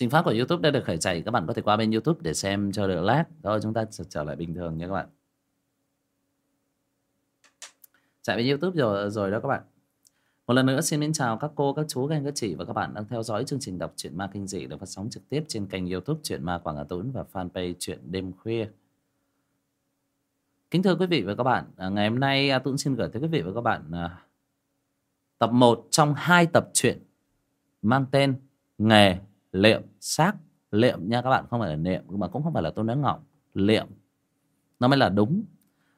trình phát của youtube đã được khởi chạy. Các bạn có thể qua bên youtube để xem cho đỡ lát. Rồi chúng ta trở lại bình thường nha các bạn. Chạy bên youtube rồi rồi đó các bạn. Một lần nữa xin mến chào các cô, các chú, các anh, các chị và các bạn đang theo dõi chương trình đọc truyện ma kinh dị được phát sóng trực tiếp trên kênh youtube Truyện Ma Quảng Hà Tốn và fanpage Truyện Đêm Khuya. Kính thưa quý vị và các bạn, à, ngày hôm nay à, Tuấn xin gửi tới quý vị và các bạn à, tập 1 trong hai tập truyện mang tên Nghề. Liệm Xác. Liệm nha các bạn, không phải là niệm, mà cũng không phải là tôi nói ngọng. Liệm, nó mới là đúng.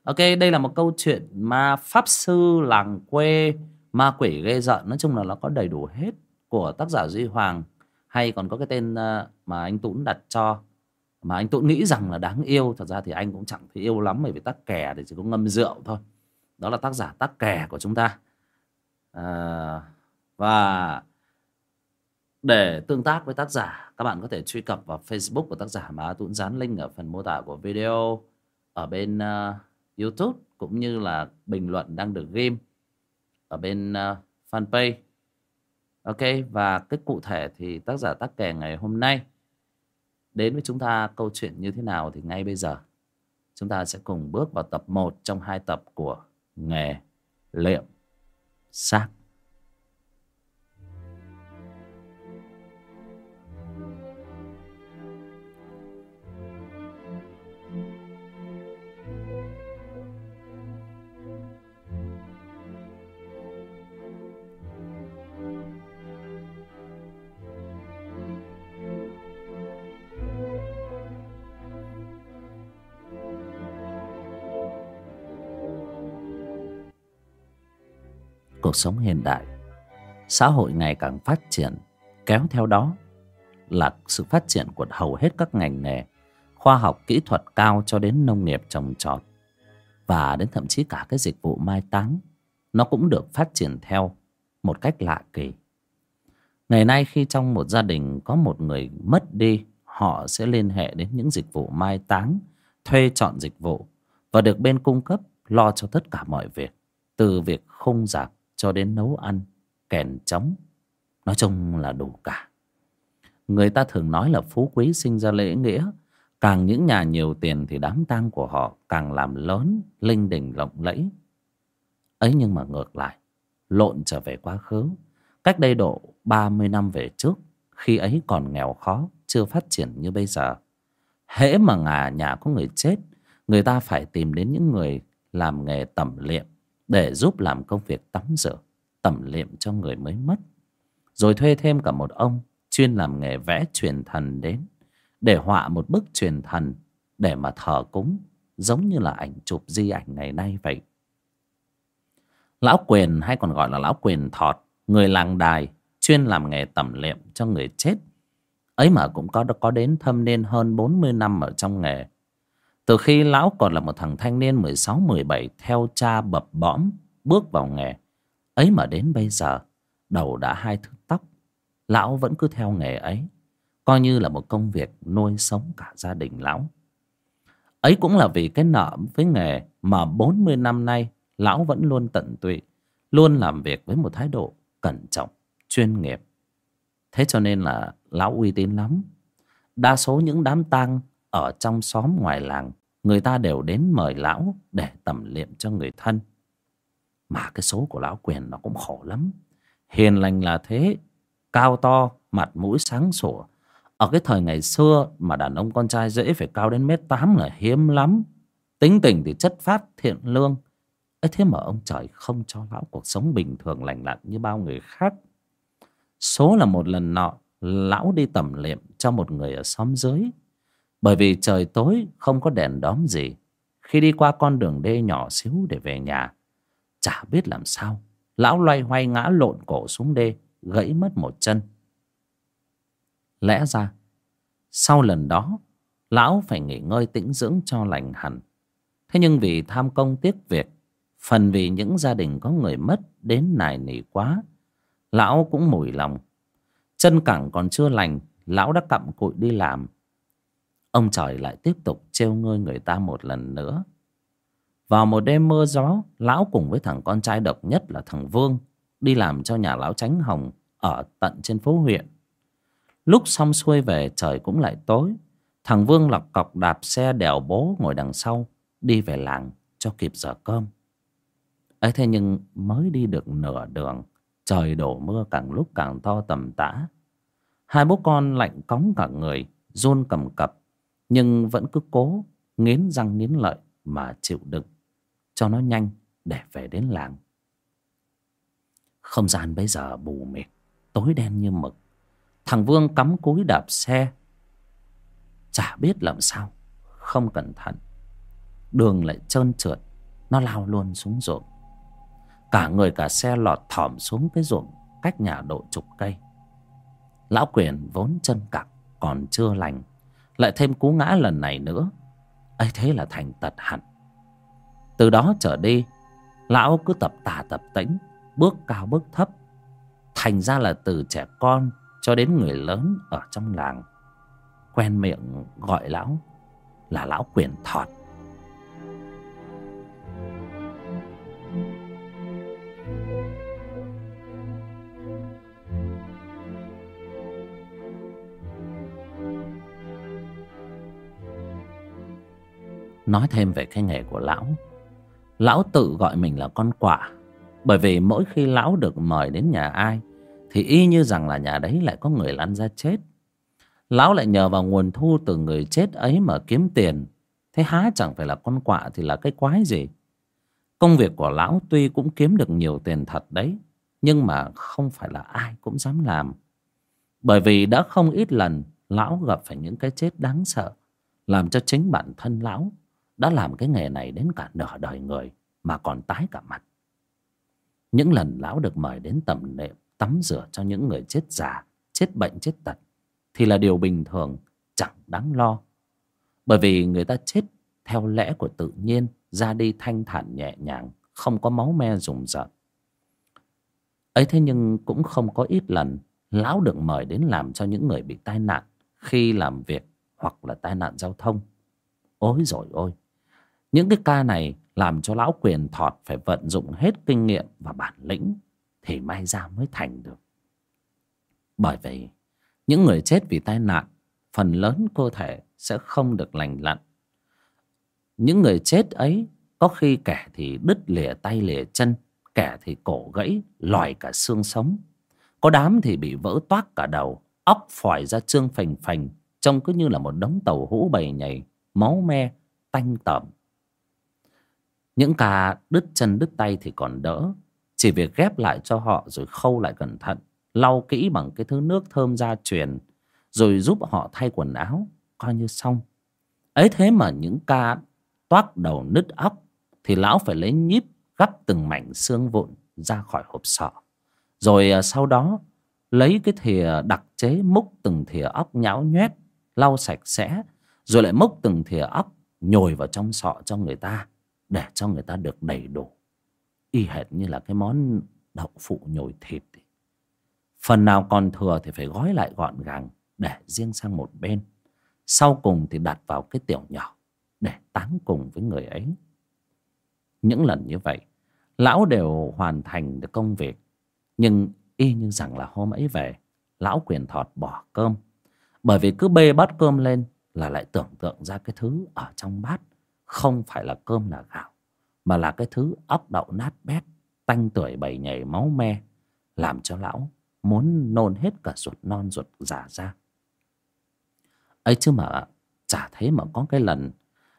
Ok, đây là một câu chuyện ma pháp sư làng quê ma quỷ ghê giận nói chung là nó có đầy đủ hết của tác giả duy hoàng hay còn có cái tên ờ, mà anh tuấn đặt cho mà anh tuấn nghĩ rằng là đáng yêu thật ra thì anh cũng chẳng thấy yêu lắm bởi vì tắc kè thì chỉ có ngâm rượu thôi đó là tác giả tắc kè của chúng ta à, và để tương tác với tác giả các bạn có thể truy cập vào facebook của tác giả mà tuấn dán link ở phần mô tả của video ở bên uh, youtube cũng như là bình luận đang được ghim ở bên uh, fanpage. Ok và cái cụ thể thì tác giả tác kè ngày hôm nay. Đến với chúng ta câu chuyện như thế nào thì ngay bây giờ. Chúng ta sẽ cùng bước vào tập 1 trong hai tập của nghề liệm xác. Cuộc sống hiện đại. Xã hội ngày càng phát triển, kéo theo đó là sự phát triển của hầu hết các ngành nghề, khoa học, kỹ thuật cao cho đến nông nghiệp trồng trọt. Và đến thậm chí cả cái dịch vụ mai táng, nó cũng được phát triển theo một cách lạ kỳ. Ngày nay khi trong một gia đình có một người mất đi, họ sẽ liên hệ đến những dịch vụ mai táng, thuê chọn dịch vụ và được bên cung cấp lo cho tất cả mọi việc, từ việc khung giạc cho đến nấu ăn, kèn trống nói chung là đủ cả. Người ta thường nói là phú quý sinh ra lễ nghĩa. Càng những nhà nhiều tiền thì đám tang của họ càng làm lớn, linh đình lộng lẫy. Ấy nhưng mà ngược lại, lộn trở về quá khứ. Cách đây độ ba mươi năm về trước, khi ấy còn nghèo khó, chưa phát triển như bây giờ. Hễ mà ngà nhà có người chết, người ta phải tìm đến những người làm nghề tẩm liệm để giúp làm công việc tắm rửa, tẩm liệm cho người mới mất. Rồi thuê thêm cả một ông chuyên làm nghề vẽ truyền thần đến, để họa một bức truyền thần để mà thờ cúng, giống như là ảnh chụp di ảnh ngày nay vậy. Lão quyền hay còn gọi là lão quyền thọt, người làng đài chuyên làm nghề tẩm liệm cho người chết. Ấy mà cũng có có đến thâm niên hơn bốn mươi năm ở trong nghề từ khi lão còn là một thằng thanh niên mười sáu mười bảy theo cha bập bõm bước vào nghề. Ấy mà đến bây giờ, đầu đã hai thước tóc, lão vẫn cứ theo nghề ấy, coi như là một công việc nuôi sống cả gia đình lão. Ấy cũng là vì cái nợ với nghề mà bốn mươi năm nay lão vẫn luôn tận tụy, luôn làm việc với một thái độ cẩn trọng, chuyên nghiệp. Thế cho nên là lão uy tín lắm. Đa số những đám tang ở trong xóm ngoài làng, người ta đều đến mời lão để tẩm liệm cho người thân. Mà cái số của lão quyền nó cũng khổ lắm. Hiền lành là thế, cao to, mặt mũi sáng sủa. Ở cái thời ngày xưa mà đàn ông con trai dễ phải cao đến mét tám là hiếm lắm. Tính tình thì chất phát, thiện lương. Ấy thế mà ông trời không cho lão cuộc sống bình thường lành lặn như bao người khác. Số là một lần nọ, lão đi tẩm liệm cho một người ở xóm dưới bởi vì trời tối không có đèn đóm gì. Khi đi qua con đường đê nhỏ xíu để về nhà, Chả biết làm sao, Lão loay hoay ngã lộn cổ xuống đê, Gãy mất một chân. Lẽ ra, Sau lần đó, Lão phải nghỉ ngơi tĩnh dưỡng cho lành hẳn. Thế nhưng vì tham công tiếc việc, Phần vì những gia đình có người mất Đến nài nỉ quá, Lão cũng mùi lòng. Chân cẳng còn chưa lành, Lão đã cặm cụi đi làm ông trời lại tiếp tục trêu ngươi người ta một lần nữa. Vào một đêm mưa gió, lão cùng với thằng con trai độc nhất là thằng vương đi làm cho nhà lão tránh hồng ở tận trên phố huyện. Lúc xong xuôi về, trời cũng lại tối. Thằng vương lọc cọc đạp xe đèo bố ngồi đằng sau, đi về làng cho kịp giờ cơm. Ấy thế nhưng mới đi được nửa đường, trời đổ mưa càng lúc càng to tầm tã. Hai bố con lạnh cóng cả người, run cầm cập nhưng vẫn cứ cố nghiến răng nghiến lợi mà chịu đựng, cho nó nhanh để về đến làng. Không gian bây giờ bù mịt, tối đen như mực. Thằng vương cắm cúi đạp xe. Chả biết làm sao, không cẩn thận. Đường lại trơn trượt, nó lao luôn xuống ruộng. Cả người cả xe lọt thỏm xuống cái ruộng cách nhà độ chục cây. Lão quyền vốn chân cặc, còn chưa lành lại thêm cú ngã lần này nữa. Ấy thế là thành tật hẳn. Từ đó trở đi, lão cứ tập tà tập tĩnh, bước cao bước thấp, thành ra là từ trẻ con cho đến người lớn ở trong làng. Quen miệng gọi lão là lão quyền thọt. Nói thêm về cái nghề của lão. Lão tự gọi mình là con quạ, bởi vì mỗi khi lão được mời đến nhà ai, thì y như rằng là nhà đấy lại có người lăn ra chết. Lão lại nhờ vào nguồn thu từ người chết ấy mà kiếm tiền. Thế há chẳng phải là con quạ thì là cái quái gì? Công việc của lão tuy cũng kiếm được nhiều tiền thật đấy, nhưng mà không phải là ai cũng dám làm. Bởi vì đã không ít lần, lão gặp phải những cái chết đáng sợ, làm cho chính bản thân lão đã làm cái nghề này đến cả nửa đời người mà còn tái cả mặt. Những lần lão được mời đến tầm nệm, tắm rửa cho những người chết già, chết bệnh, chết tật thì là điều bình thường, chẳng đáng lo. Bởi vì người ta chết theo lẽ của tự nhiên, ra đi thanh thản nhẹ nhàng, không có máu me rùng rợn. Ấy thế nhưng cũng không có ít lần lão được mời đến làm cho những người bị tai nạn khi làm việc hoặc là tai nạn giao thông. Ôi rồi ôi! Những cái ca này làm cho lão quyền thọt phải vận dụng hết kinh nghiệm và bản lĩnh thì may ra mới thành được. Bởi vì những người chết vì tai nạn, phần lớn cơ thể sẽ không được lành lặn. Những người chết ấy, có khi kẻ thì đứt lìa tay lìa chân, kẻ thì cổ gãy, lòi cả xương sống. Có đám thì bị vỡ toác cả đầu, óc phòi ra trương phành phành, trông cứ như là một đống tàu hũ bầy nhảy, máu me, tanh tởm những ca đứt chân đứt tay thì còn đỡ. Chỉ việc ghép lại cho họ rồi khâu lại cẩn thận, lau kỹ bằng cái thứ nước thơm gia truyền, rồi giúp họ thay quần áo, coi như xong. Ấy thế mà những ca toác đầu nứt óc thì lão phải lấy nhíp gắp từng mảnh xương vụn ra khỏi hộp sọ. Rồi à, sau đó, lấy cái thìa đặc chế múc từng thìa óc nhão nhoét, lau sạch sẽ, rồi lại múc từng thìa óc nhồi vào trong sọ cho người ta để cho người ta được đầy đủ. Y hệt như là cái món đậu phụ nhồi thịt phần nào còn thừa thì phải gói lại gọn gàng để riêng sang một bên. Sau cùng thì đặt vào cái tiểu nhỏ để táng cùng với người ấy. Những lần như vậy, lão đều hoàn thành được công việc. Nhưng y như rằng là hôm ấy về, lão quyền thọt bỏ cơm. Bởi vì cứ bê bát cơm lên là lại tưởng tượng ra cái thứ ở trong bát không phải là cơm là gạo, mà là cái thứ ốc đậu nát bét, tanh tưởi bầy nhảy máu me, làm cho lão muốn nôn hết cả ruột non ruột già ra. Ấy chứ mà, chả thấy mà có cái lần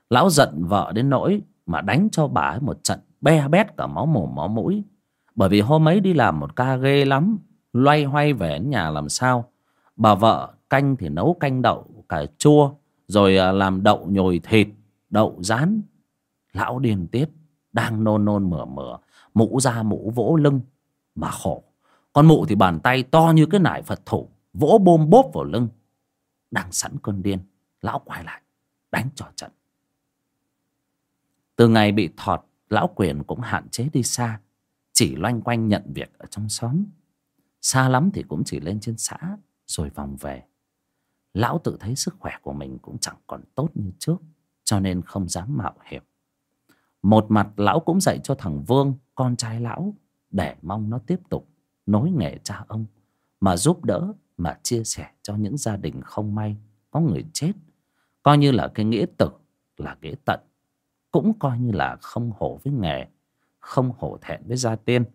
lão giận vợ đến nỗi mà đánh cho bà ấy một trận be bét cả máu mồm máu mũi. Bởi vì hôm ấy đi làm một ca ghê lắm, loay hoay về nhà làm sao, bà vợ canh thì nấu canh đậu cà chua, rồi à, làm đậu nhồi thịt đậu rán, lão điên tiết, đang nôn nôn mửa mửa, mũ ra mũ vỗ lưng mà khổ. Con mụ thì bàn tay to như cái nải phật thủ, vỗ bôm bốp vào lưng. Đang sẵn cơn điên, lão quay lại, đánh trò trận. Từ ngày bị thọt, lão quyền cũng hạn chế đi xa, chỉ loanh quanh nhận việc ở trong xóm. Xa lắm thì cũng chỉ lên trên xã, rồi vòng về. Lão tự thấy sức khỏe của mình cũng chẳng còn tốt như trước cho nên không dám mạo hiểm. Một mặt, lão cũng dạy cho thằng vương, con trai lão, để mong nó tiếp tục nối nghề cha ông, mà giúp đỡ, mà chia sẻ cho những gia đình không may, có người chết. Coi như là cái nghĩa tử, là nghĩa tận. Cũng coi như là không hổ với nghề, không hổ thẹn với gia tiên.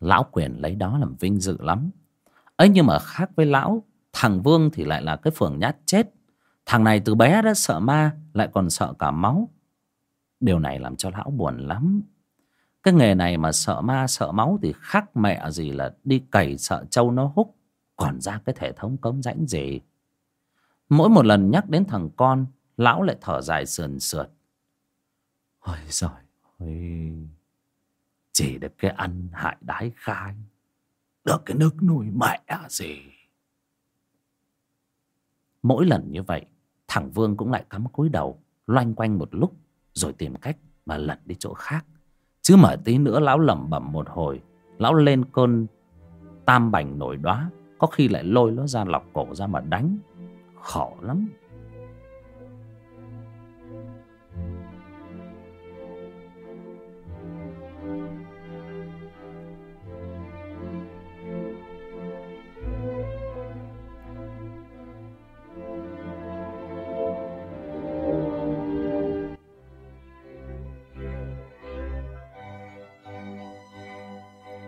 Lão quyền lấy đó làm vinh dự lắm. Ấy nhưng mà khác với lão, thằng vương thì lại là cái phường nhát chết thằng này từ bé đã sợ ma, lại còn sợ cả máu. Điều này làm cho lão buồn lắm. Cái nghề này mà sợ ma, sợ máu thì khác mẹ gì là đi cày sợ trâu nó húc, còn ra cái hệ thống cống rãnh gì. Mỗi một lần nhắc đến thằng con, lão lại thở dài sườn sượt. Ôi giời ơi, chỉ được cái ăn hại đái khai, được cái nước nuôi mẹ à gì. Mỗi lần như vậy thằng vương cũng lại cắm cúi đầu, loanh quanh một lúc, rồi tìm cách mà lẩn đi chỗ khác. Chứ mở tí nữa lão lẩm bẩm một hồi, lão lên cơn tam bành nổi đóa có khi lại lôi nó ra lọc cổ ra mà đánh. Khổ lắm.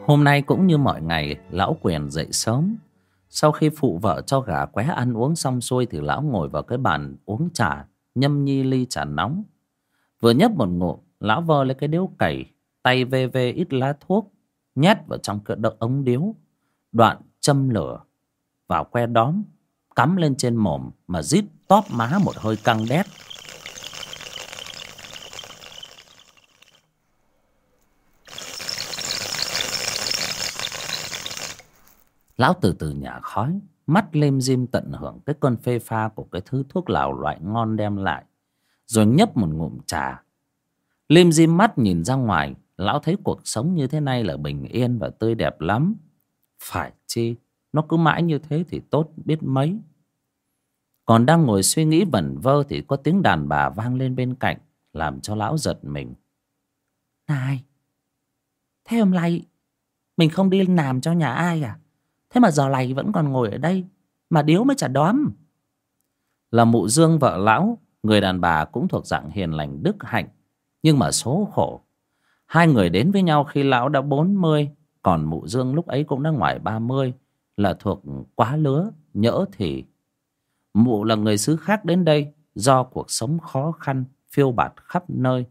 Hôm nay cũng như mọi ngày, Lão Quyền dậy sớm. Sau khi phụ vợ cho gà qué ăn uống xong xuôi Thì lão ngồi vào cái bàn uống trà, Nhâm nhi ly trà nóng. Vừa nhấp một ngụm, Lão vơ lấy cái điếu cày, Tay vê vê ít lá thuốc, Nhét vào trong cái đợt ống điếu. Đoạn châm lửa, Vào que đóm, Cắm lên trên mồm Mà rít tóp má một hơi căng đét. Lão từ từ nhả khói, Mắt lim dim tận hưởng cái cơn phê pha Của cái thứ thuốc lào loại ngon đem lại, Rồi nhấp một ngụm trà. Lim dim mắt nhìn ra ngoài, Lão thấy cuộc sống như thế này là bình yên và tươi đẹp lắm. Phải chi, Nó cứ mãi như thế thì tốt biết mấy. Còn đang ngồi suy nghĩ vẩn vơ Thì có tiếng đàn bà vang lên bên cạnh, Làm cho lão giật mình. Này, Thế hôm nay Mình không đi làm cho nhà ai à? Thế mà giờ này vẫn còn ngồi ở đây, Mà điếu mới chả đóm. Là mụ dương vợ lão, Người đàn bà cũng thuộc dạng hiền lành, đức hạnh, Nhưng mà số khổ. Hai người đến với nhau khi lão đã bốn mươi, Còn mụ dương lúc ấy cũng đã ngoài ba mươi, Là thuộc quá lứa, Nhỡ thì. Mụ là người xứ khác đến đây, Do cuộc sống khó khăn, Phiêu bạt khắp nơi,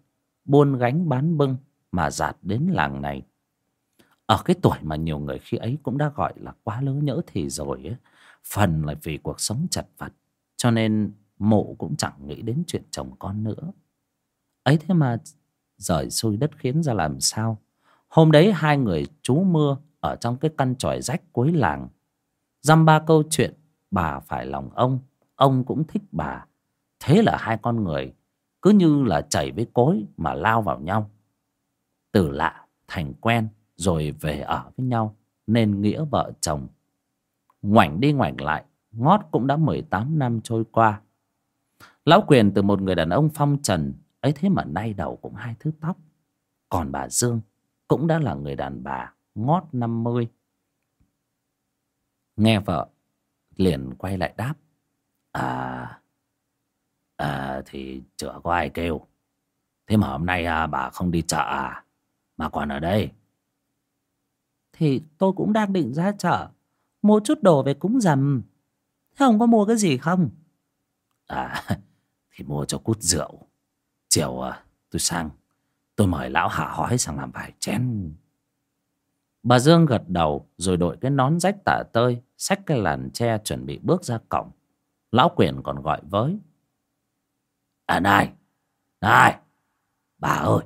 Buôn gánh bán bưng Mà giạt đến làng này ở cái tuổi mà nhiều người khi ấy cũng đã gọi là quá lớn nhỡ thì rồi ấy, phần là vì cuộc sống chật vật cho nên mộ cũng chẳng nghĩ đến chuyện chồng con nữa. Ấy thế mà rời xuôi đất khiến ra làm sao? Hôm đấy hai người trú mưa ở trong cái căn tròi rách cuối làng. Dăm ba câu chuyện bà phải lòng ông ông cũng thích bà. Thế là hai con người cứ như là chảy với cối mà lao vào nhau. Từ lạ thành quen rồi về ở với nhau nên nghĩa vợ chồng. Ngoảnh đi ngoảnh lại ngót cũng đã mười tám năm trôi qua. Lão quyền từ một người đàn ông phong trần ấy thế mà nay đầu cũng hai thứ tóc. Còn bà dương cũng đã là người đàn bà ngót năm mươi. Nghe vợ liền quay lại đáp à à thì chữa có ai kêu? Thế mà hôm nay à, bà không đi chợ à? Mà còn ở đây thì tôi cũng đang định ra chợ. Mua chút đồ về cúng dầm. Thế ông có mua cái gì không? À Thì mua cho cút rượu. Chiều à, tôi sang Tôi mời lão hạ hói sang làm vài chén. Bà Dương gật đầu Rồi đội cái nón rách tả tơi Xách cái làn tre chuẩn bị bước ra cổng. Lão quyền còn gọi với. À này Này Bà ơi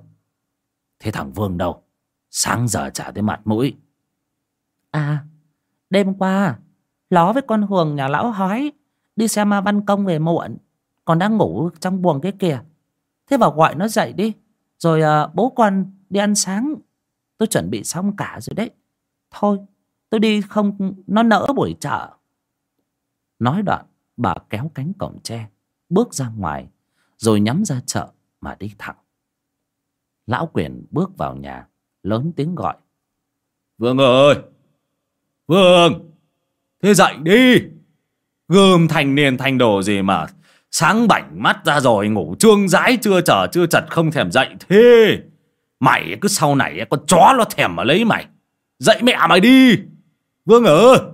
Thế thằng Vương đâu? Sáng giờ trả tới mặt mũi. À, đêm qua, ló với con Hường nhà lão hói, đi xem ma văn công về muộn, còn đang ngủ trong buồng cái kìa. Thế vào gọi nó dậy đi, rồi à, bố con đi ăn sáng. Tôi chuẩn bị xong cả rồi đấy. Thôi, tôi đi không, nó nỡ buổi chợ. Nói đoạn, bà kéo cánh cổng tre, bước ra ngoài, rồi nhắm ra chợ mà đi thẳng. Lão quyền bước vào nhà, lớn tiếng gọi. Vương ơi! Vương Thế dậy đi. Gươm thành niên thành đồ gì mà Sáng bảnh mắt ra rồi ngủ trương rãi chưa chờ chưa chật không thèm dậy. Thế Mày cứ sau này con chó nó thèm mà lấy mày. Dậy mẹ mày đi. Vương ở.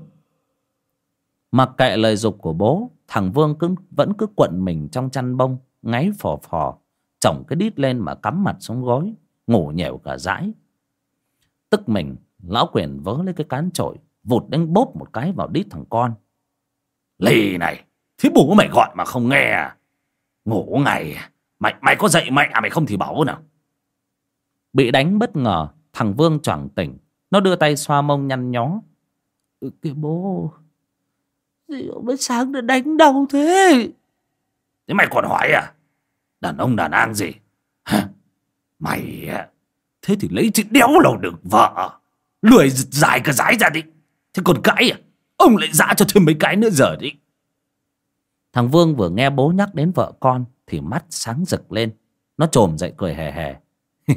Mặc kệ lời dục của bố Thằng Vương cứ, vẫn cứ quận mình trong chăn bông Ngáy phò phò Chồng cái đít lên mà cắm mặt xuống gối Ngủ nhèo cả dãi. Tức mình Lão quyền vớ lấy cái cán chổi Vụt đánh bốp một cái vào đít thằng con. Lì này Thế bố mày gọi mà không nghe à? Ngủ ngày à? Mày mày có dậy mẹ à? mày không thì bảo nào. Bị đánh bất ngờ Thằng Vương choảng tỉnh. Nó đưa tay xoa mông nhăn nhó. Ừ, Kìa bố rượu mới sáng đã đánh đâu thế. Thế mày còn hỏi à? Đàn ông đàn an gì? Hả? Mày à? Thế thì lấy chữ đéo lầu được vợ. Lười dài cả dái ra đi. Thế còn cãi à? Ông lại dã cho thêm mấy cái nữa giờ đi Thằng Vương vừa nghe bố nhắc đến vợ con Thì mắt sáng rực lên. Nó trồm dậy cười hề hề.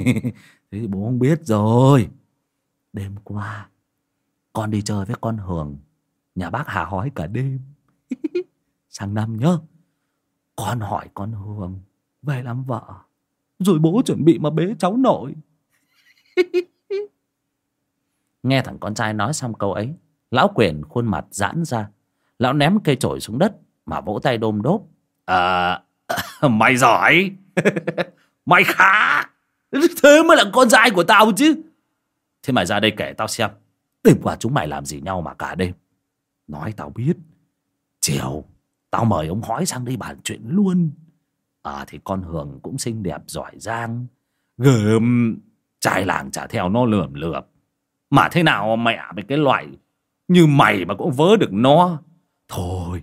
Thế thì bố không biết rồi. Đêm qua Con đi chơi với con Hường. Nhà bác Hà hói cả đêm. Sang năm nhá Con hỏi con Hường Về làm vợ? Rồi bố chuẩn bị mà bế cháu nội. Nghe thằng con trai nói xong câu ấy Lão quyền khuôn mặt giãn ra. Lão ném cây chổi xuống đất Mà vỗ tay đôm đốp. À Mày giỏi. Mày khá. Thế mới là con trai của tao chứ. Thế mày ra đây kể tao xem. Đêm qua chúng mày làm gì nhau mà cả đêm. Nói tao biết. Chiều Tao mời ông hói sang đây bàn chuyện luôn. À thì con Hường cũng xinh đẹp giỏi giang. Gớm Trai làng trả theo nó lườm lượp. Mà thế nào mẹ với cái loại Như mày mà cũng vớ được nó. Thôi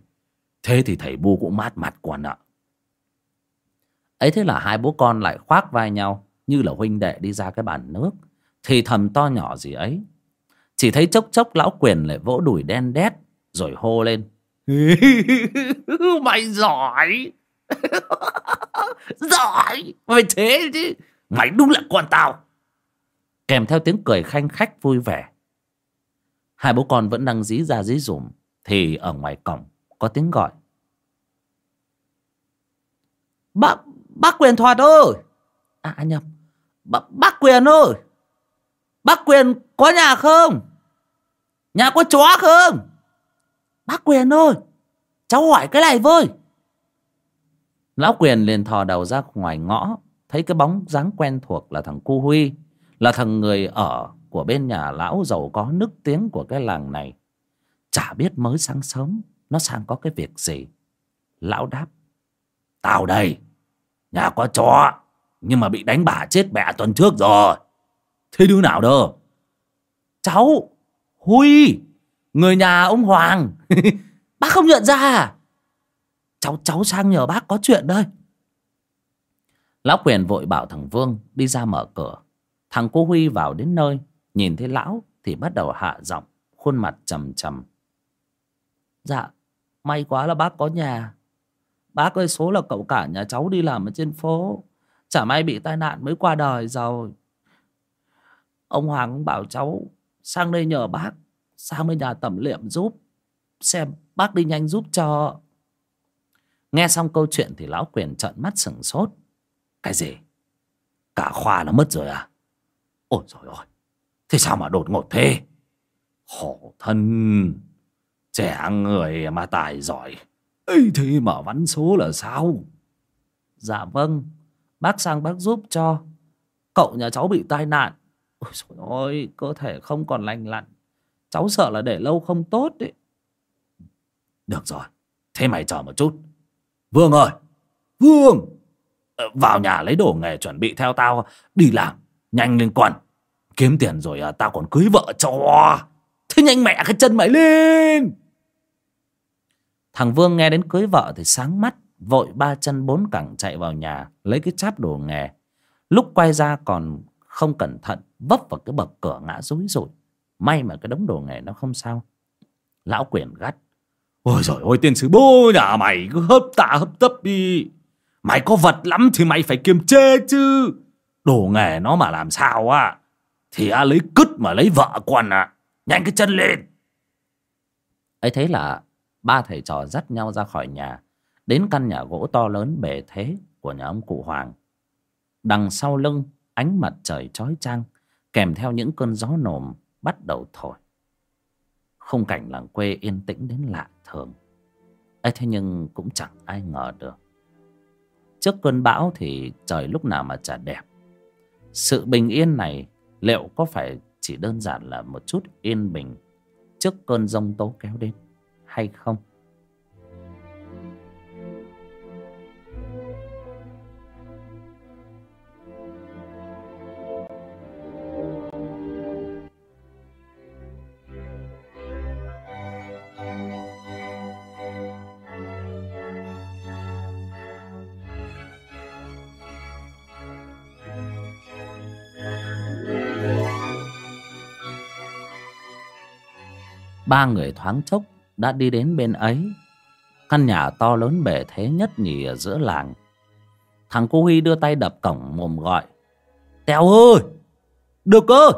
Thế thì thầy bu cũng mát mặt quản ạ. Ấy thế là hai bố con lại khoác vai nhau như là huynh đệ đi ra cái bàn nước. Thì thầm to nhỏ gì ấy. Chỉ thấy chốc chốc lão quyền lại vỗ đùi đen đét rồi hô lên. Mày giỏi. Giỏi. Mày thế chứ. Mày đúng là con tao. Kèm theo tiếng cười khanh khách vui vẻ hai bố con vẫn đang dí ra dí dùm thì ở ngoài cổng có tiếng gọi. Bác bác quyền thoạt ơi! À, à, nhầm. Bác, bác quyền ơi! Bác quyền có nhà không? Nhà có chó không? Bác quyền ơi! Cháu hỏi cái này với. Lão quyền liền thò đầu ra ngoài ngõ thấy cái bóng dáng quen thuộc là thằng cu huy là thằng người ở của bên nhà lão giàu có nức tiếng của cái làng này. Chả biết mới sáng sớm, nó sang có cái việc gì. Lão đáp, tao đây, nhà có chó, nhưng mà bị đánh bả chết mẹ tuần trước rồi. Thế đứa nào đâu? Cháu, huy, người nhà ông hoàng. Bác không nhận ra à? Cháu cháu sang nhờ bác có chuyện đây. Lão quyền vội bảo thằng vương đi ra mở cửa. Thằng cô huy vào đến nơi nhìn thấy lão thì bắt đầu hạ giọng, khuôn mặt trầm trầm. Dạ may quá là bác có nhà. Bác ơi, số là cậu cả nhà cháu đi làm ở trên phố. Chả may bị tai nạn mới qua đời rồi. Ông hoàng bảo cháu, sang đây nhờ bác, sang bên nhà tẩm liệm giúp. Xem bác đi nhanh giúp cho. Nghe xong câu chuyện thì lão quyền trợn mắt sửng sốt. Cái gì? Cả khoa nó mất rồi à? Ôi trời ơi thế sao mà đột ngột thế? Khổ thân, trẻ người mà tài giỏi. Ấy thế mà vắn số là sao? Dạ vâng bác sang bác giúp cho. Cậu nhà cháu bị tai nạn. Ôi trời ơi cơ thể không còn lành lặn. Cháu sợ là để lâu không tốt đấy. Được rồi, thế mày chờ một chút. Vương ơi, vương! Ờ, vào nhà lấy đồ nghề chuẩn bị theo tao, đi làm, nhanh lên quần kiếm tiền rồi à, tao còn cưới vợ cho. Thế nhanh mẹ cái chân mày lên. Thằng vương nghe đến cưới vợ thì sáng mắt vội ba chân bốn cẳng chạy vào nhà lấy cái cháp đồ nghề. Lúc quay ra còn không cẩn thận vấp vào cái bậc cửa ngã rúi rồi. may mà cái đống đồ nghề nó không sao. Lão quyền gắt. Ôi rồi ôi tiên sứ bố nhà mày cứ hấp tạ hấp tấp đi. Mày có vật lắm thì mày phải kiềm chế chứ. Đồ nghề nó mà làm sao á? Thì a lấy cứt mà lấy vợ quần à. Nhanh cái chân lên. Ấy thế là ba thầy trò dắt nhau ra khỏi nhà, đến căn nhà gỗ to lớn bề thế của nhà ông cụ hoàng. Đằng sau lưng, ánh mặt trời chói chang, kèm theo những cơn gió nồm bắt đầu thổi. Khung cảnh làng quê yên tĩnh đến lạ thường. Ấy thế nhưng cũng chẳng ai ngờ được. Trước cơn bão thì trời lúc nào mà chả đẹp. Sự bình yên này liệu có phải chỉ đơn giản là một chút yên bình trước cơn giông tố kéo đến hay không? Ba người thoáng chốc đã đi đến bên ấy. Căn nhà to lớn bề thế nhất nhì ở giữa làng. Thằng cô huy đưa tay đập cổng mồm gọi. Tèo ơi! Được cơ!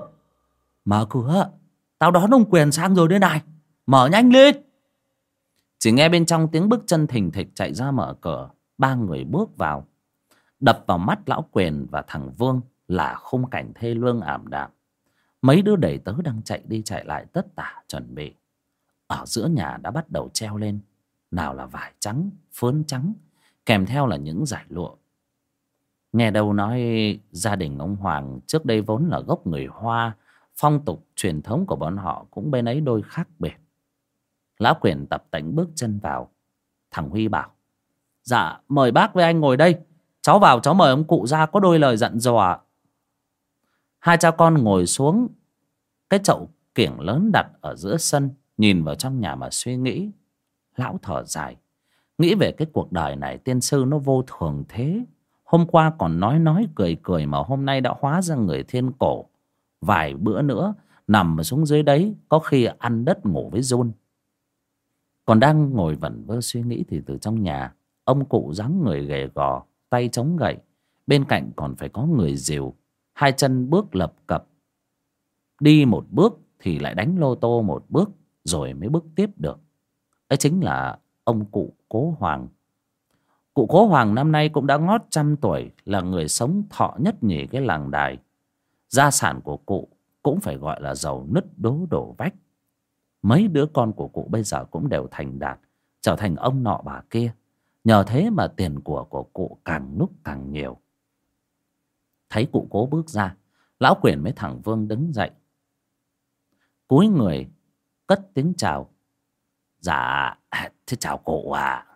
Mở cửa! Tao đón ông quyền sang rồi đây này! Mở nhanh lên! Chỉ nghe bên trong tiếng bước chân thình thịch chạy ra mở cửa. Ba người bước vào. Đập vào mắt lão quyền và thằng vương là khung cảnh thê lương ảm đạm mấy đứa đầy tớ đang chạy đi chạy lại tất tả chuẩn bị. Ở giữa nhà đã bắt đầu treo lên. Nào là vải trắng, phớn trắng, kèm theo là những giải lụa. Nghe đâu nói gia đình ông hoàng trước đây vốn là gốc người hoa, phong tục truyền thống của bọn họ cũng bên ấy đôi khác biệt. Lão quyền tập tễnh bước chân vào. Thằng huy bảo dạ mời bác với anh ngồi đây. Cháu vào cháu mời ông cụ ra có đôi lời dặn dò hai cha con ngồi xuống, cái chậu kiểng lớn đặt ở giữa sân, nhìn vào trong nhà mà suy nghĩ. Lão thở dài, nghĩ về cái cuộc đời này tiên sư nó vô thường thế. Hôm qua còn nói nói cười cười mà hôm nay đã hóa ra người thiên cổ. Vài bữa nữa, nằm xuống dưới đấy, có khi ăn đất ngủ với run còn đang ngồi vẩn vơ suy nghĩ thì từ trong nhà, ông cụ dáng người gầy gò, tay chống gậy. Bên cạnh còn phải có người dìu hai chân bước lập cập. Đi một bước thì lại đánh lô tô một bước, rồi mới bước tiếp được. Ấy chính là ông cụ cố hoàng. Cụ cố hoàng năm nay cũng đã ngót trăm tuổi, là người sống thọ nhất nhì cái làng đài. Gia sản của cụ cũng phải gọi là giàu nứt đố đổ vách. Mấy đứa con của cụ bây giờ cũng đều thành đạt, trở thành ông nọ bà kia. Nhờ thế mà tiền của của cụ càng lúc càng nhiều thấy cụ cố bước ra, lão quyền mới thẳng vương đứng dậy. Cúi người, cất tiếng chào. Dạ thế chào cụ à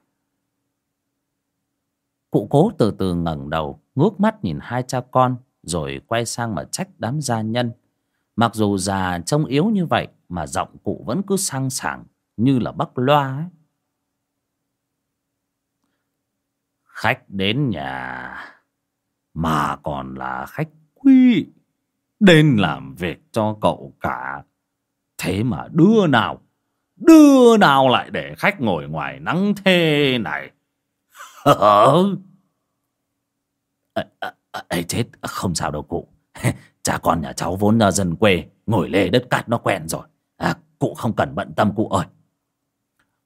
cụ cố từ từ ngẩng đầu, ngước mắt nhìn hai cha con, rồi quay sang mà trách đám gia nhân. Mặc dù già trông yếu như vậy, mà giọng cụ vẫn cứ sang sảng, như là bắc loa ấy. Khách đến nhà mà còn là khách quý đến làm việc cho cậu cả. Thế mà đưa nào đưa nào lại để khách ngồi ngoài nắng thế này? Ê chết không sao đâu cụ. Cha con nhà cháu vốn là dân quê Ngồi lê đất cát nó quen rồi. À, Cụ không cần bận tâm cụ ơi.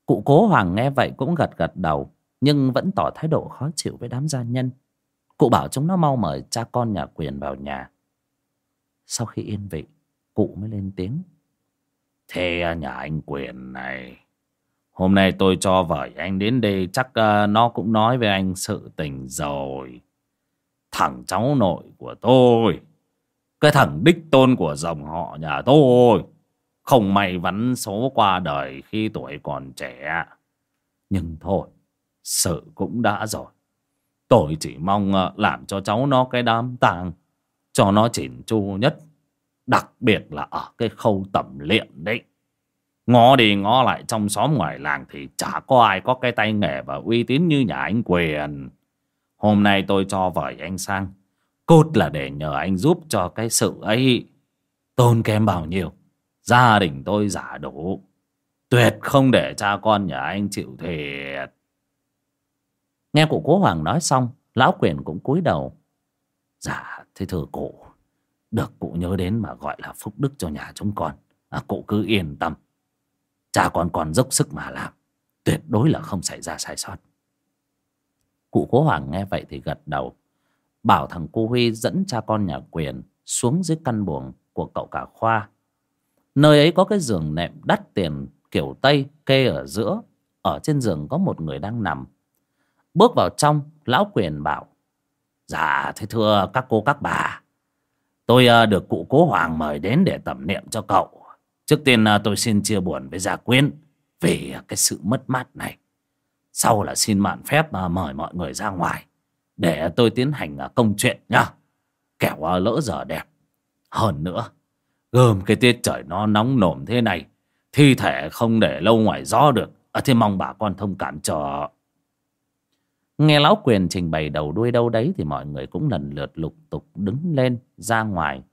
Cụ cố hoàng nghe vậy cũng gật gật đầu Nhưng vẫn tỏ thái độ khó chịu với đám gia nhân. Cụ bảo chúng nó mau mời cha con nhà quyền vào nhà. Sau khi yên vị, Cụ mới lên tiếng. Thế à, nhà anh quyền này, Hôm nay tôi cho vợ anh đến đây, Chắc à, nó cũng nói với anh sự tình rồi. Thằng cháu nội của tôi, Cái thằng đích tôn của dòng họ nhà tôi, Không may vắn số qua đời khi tuổi còn trẻ. Nhưng thôi, Sự cũng đã rồi. Tôi chỉ mong ờ, làm cho cháu nó cái đám tang, Cho nó chỉn chu nhất, Đặc biệt là ở cái khâu tẩm liệm đấy Ngó đi ngó lại trong xóm ngoài làng thì chả có ai có cái tay nghề và uy tín như nhà anh Quyền. Hôm nay tôi cho vời anh sang. Cốt là để nhờ anh giúp cho cái sự ấy tôn kém bao nhiêu. Gia đình tôi giả đủ. Tuyệt không để cha con nhà anh chịu thiệt. Nghe cụ cố Hoàng nói xong, lão quyền cũng cúi đầu. Dạ, thế thưa cụ, được cụ nhớ đến mà gọi là phúc đức cho nhà chúng con. À, cụ cứ yên tâm. cha con còn dốc sức mà làm. Tuyệt đối là không xảy ra sai sót. Cụ cố hoàng nghe vậy thì gật đầu. Bảo thằng cô huy dẫn cha con nhà quyền xuống dưới căn buồng của cậu cả khoa. Nơi ấy có cái giường nệm đắt tiền kiểu tây kê ở giữa. Ở trên giường có một người đang nằm bước vào trong lão quyền bảo dạ thế thưa các cô các bà tôi ờ, được cụ cố hoàng mời đến để tẩm niệm cho cậu. Trước tiên ờ, tôi xin chia buồn với gia quyến về cái sự mất mát này. Sau là xin mạn phép ờ, mời mọi người ra ngoài để tôi tiến hành công chuyện nhá. Kẻo lỡ giờ đẹp. Hơn nữa gồm cái tiết trời nó nóng nổm thế này thi thể không để lâu ngoài gió được. À, thế mong bà con thông cảm cho nghe lão quyền trình bày đầu đuôi đâu đấy thì mọi người cũng lần lượt lục tục đứng lên, ra ngoài.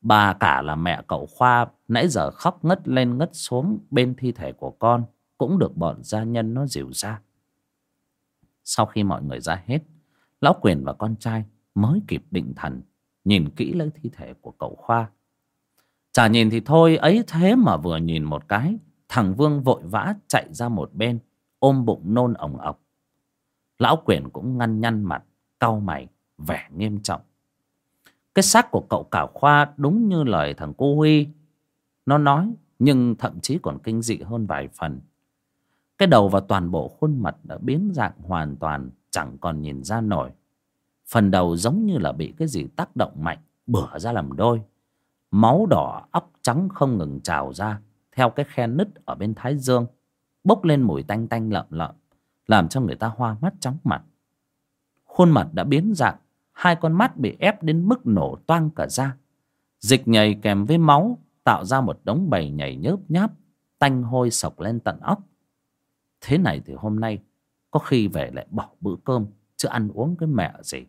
Bà cả là mẹ cậu khoa, nãy giờ khóc ngất lên ngất xuống bên thi thể của con, cũng được bọn gia nhân nó dìu ra. Sau khi mọi người ra hết, lão quyền và con trai mới kịp định thần, nhìn kỹ lấy thi thể của cậu khoa. Chả nhìn thì thôi, ấy thế mà vừa nhìn một cái, thằng vương vội vã chạy ra một bên, ôm bụng nôn ồng ọc lão quyền cũng ngăn nhăn mặt, cau mày, vẻ nghiêm trọng. Cái xác của cậu cả khoa đúng như lời thằng cô huy. Nó nói, nhưng thậm chí còn kinh dị hơn vài phần. Cái đầu và toàn bộ khuôn mặt đã biến dạng hoàn toàn, chẳng còn nhìn ra nổi. Phần đầu giống như là bị cái gì tác động mạnh, bửa ra làm đôi. Máu đỏ óc trắng không ngừng trào ra, theo cái khe nứt ở bên thái dương, bốc lên mùi tanh tanh lợm lợm làm cho người ta hoa mắt chóng mặt. Khuôn mặt đã biến dạng, hai con mắt bị ép đến mức nổ toang cả ra dịch nhầy kèm với máu, tạo ra một đống bầy nhảy nhớp nháp, tanh hôi sộc lên tận óc. Thế này thì hôm nay, có khi về lại bỏ bữa cơm, chứ ăn uống cái mẹ gì.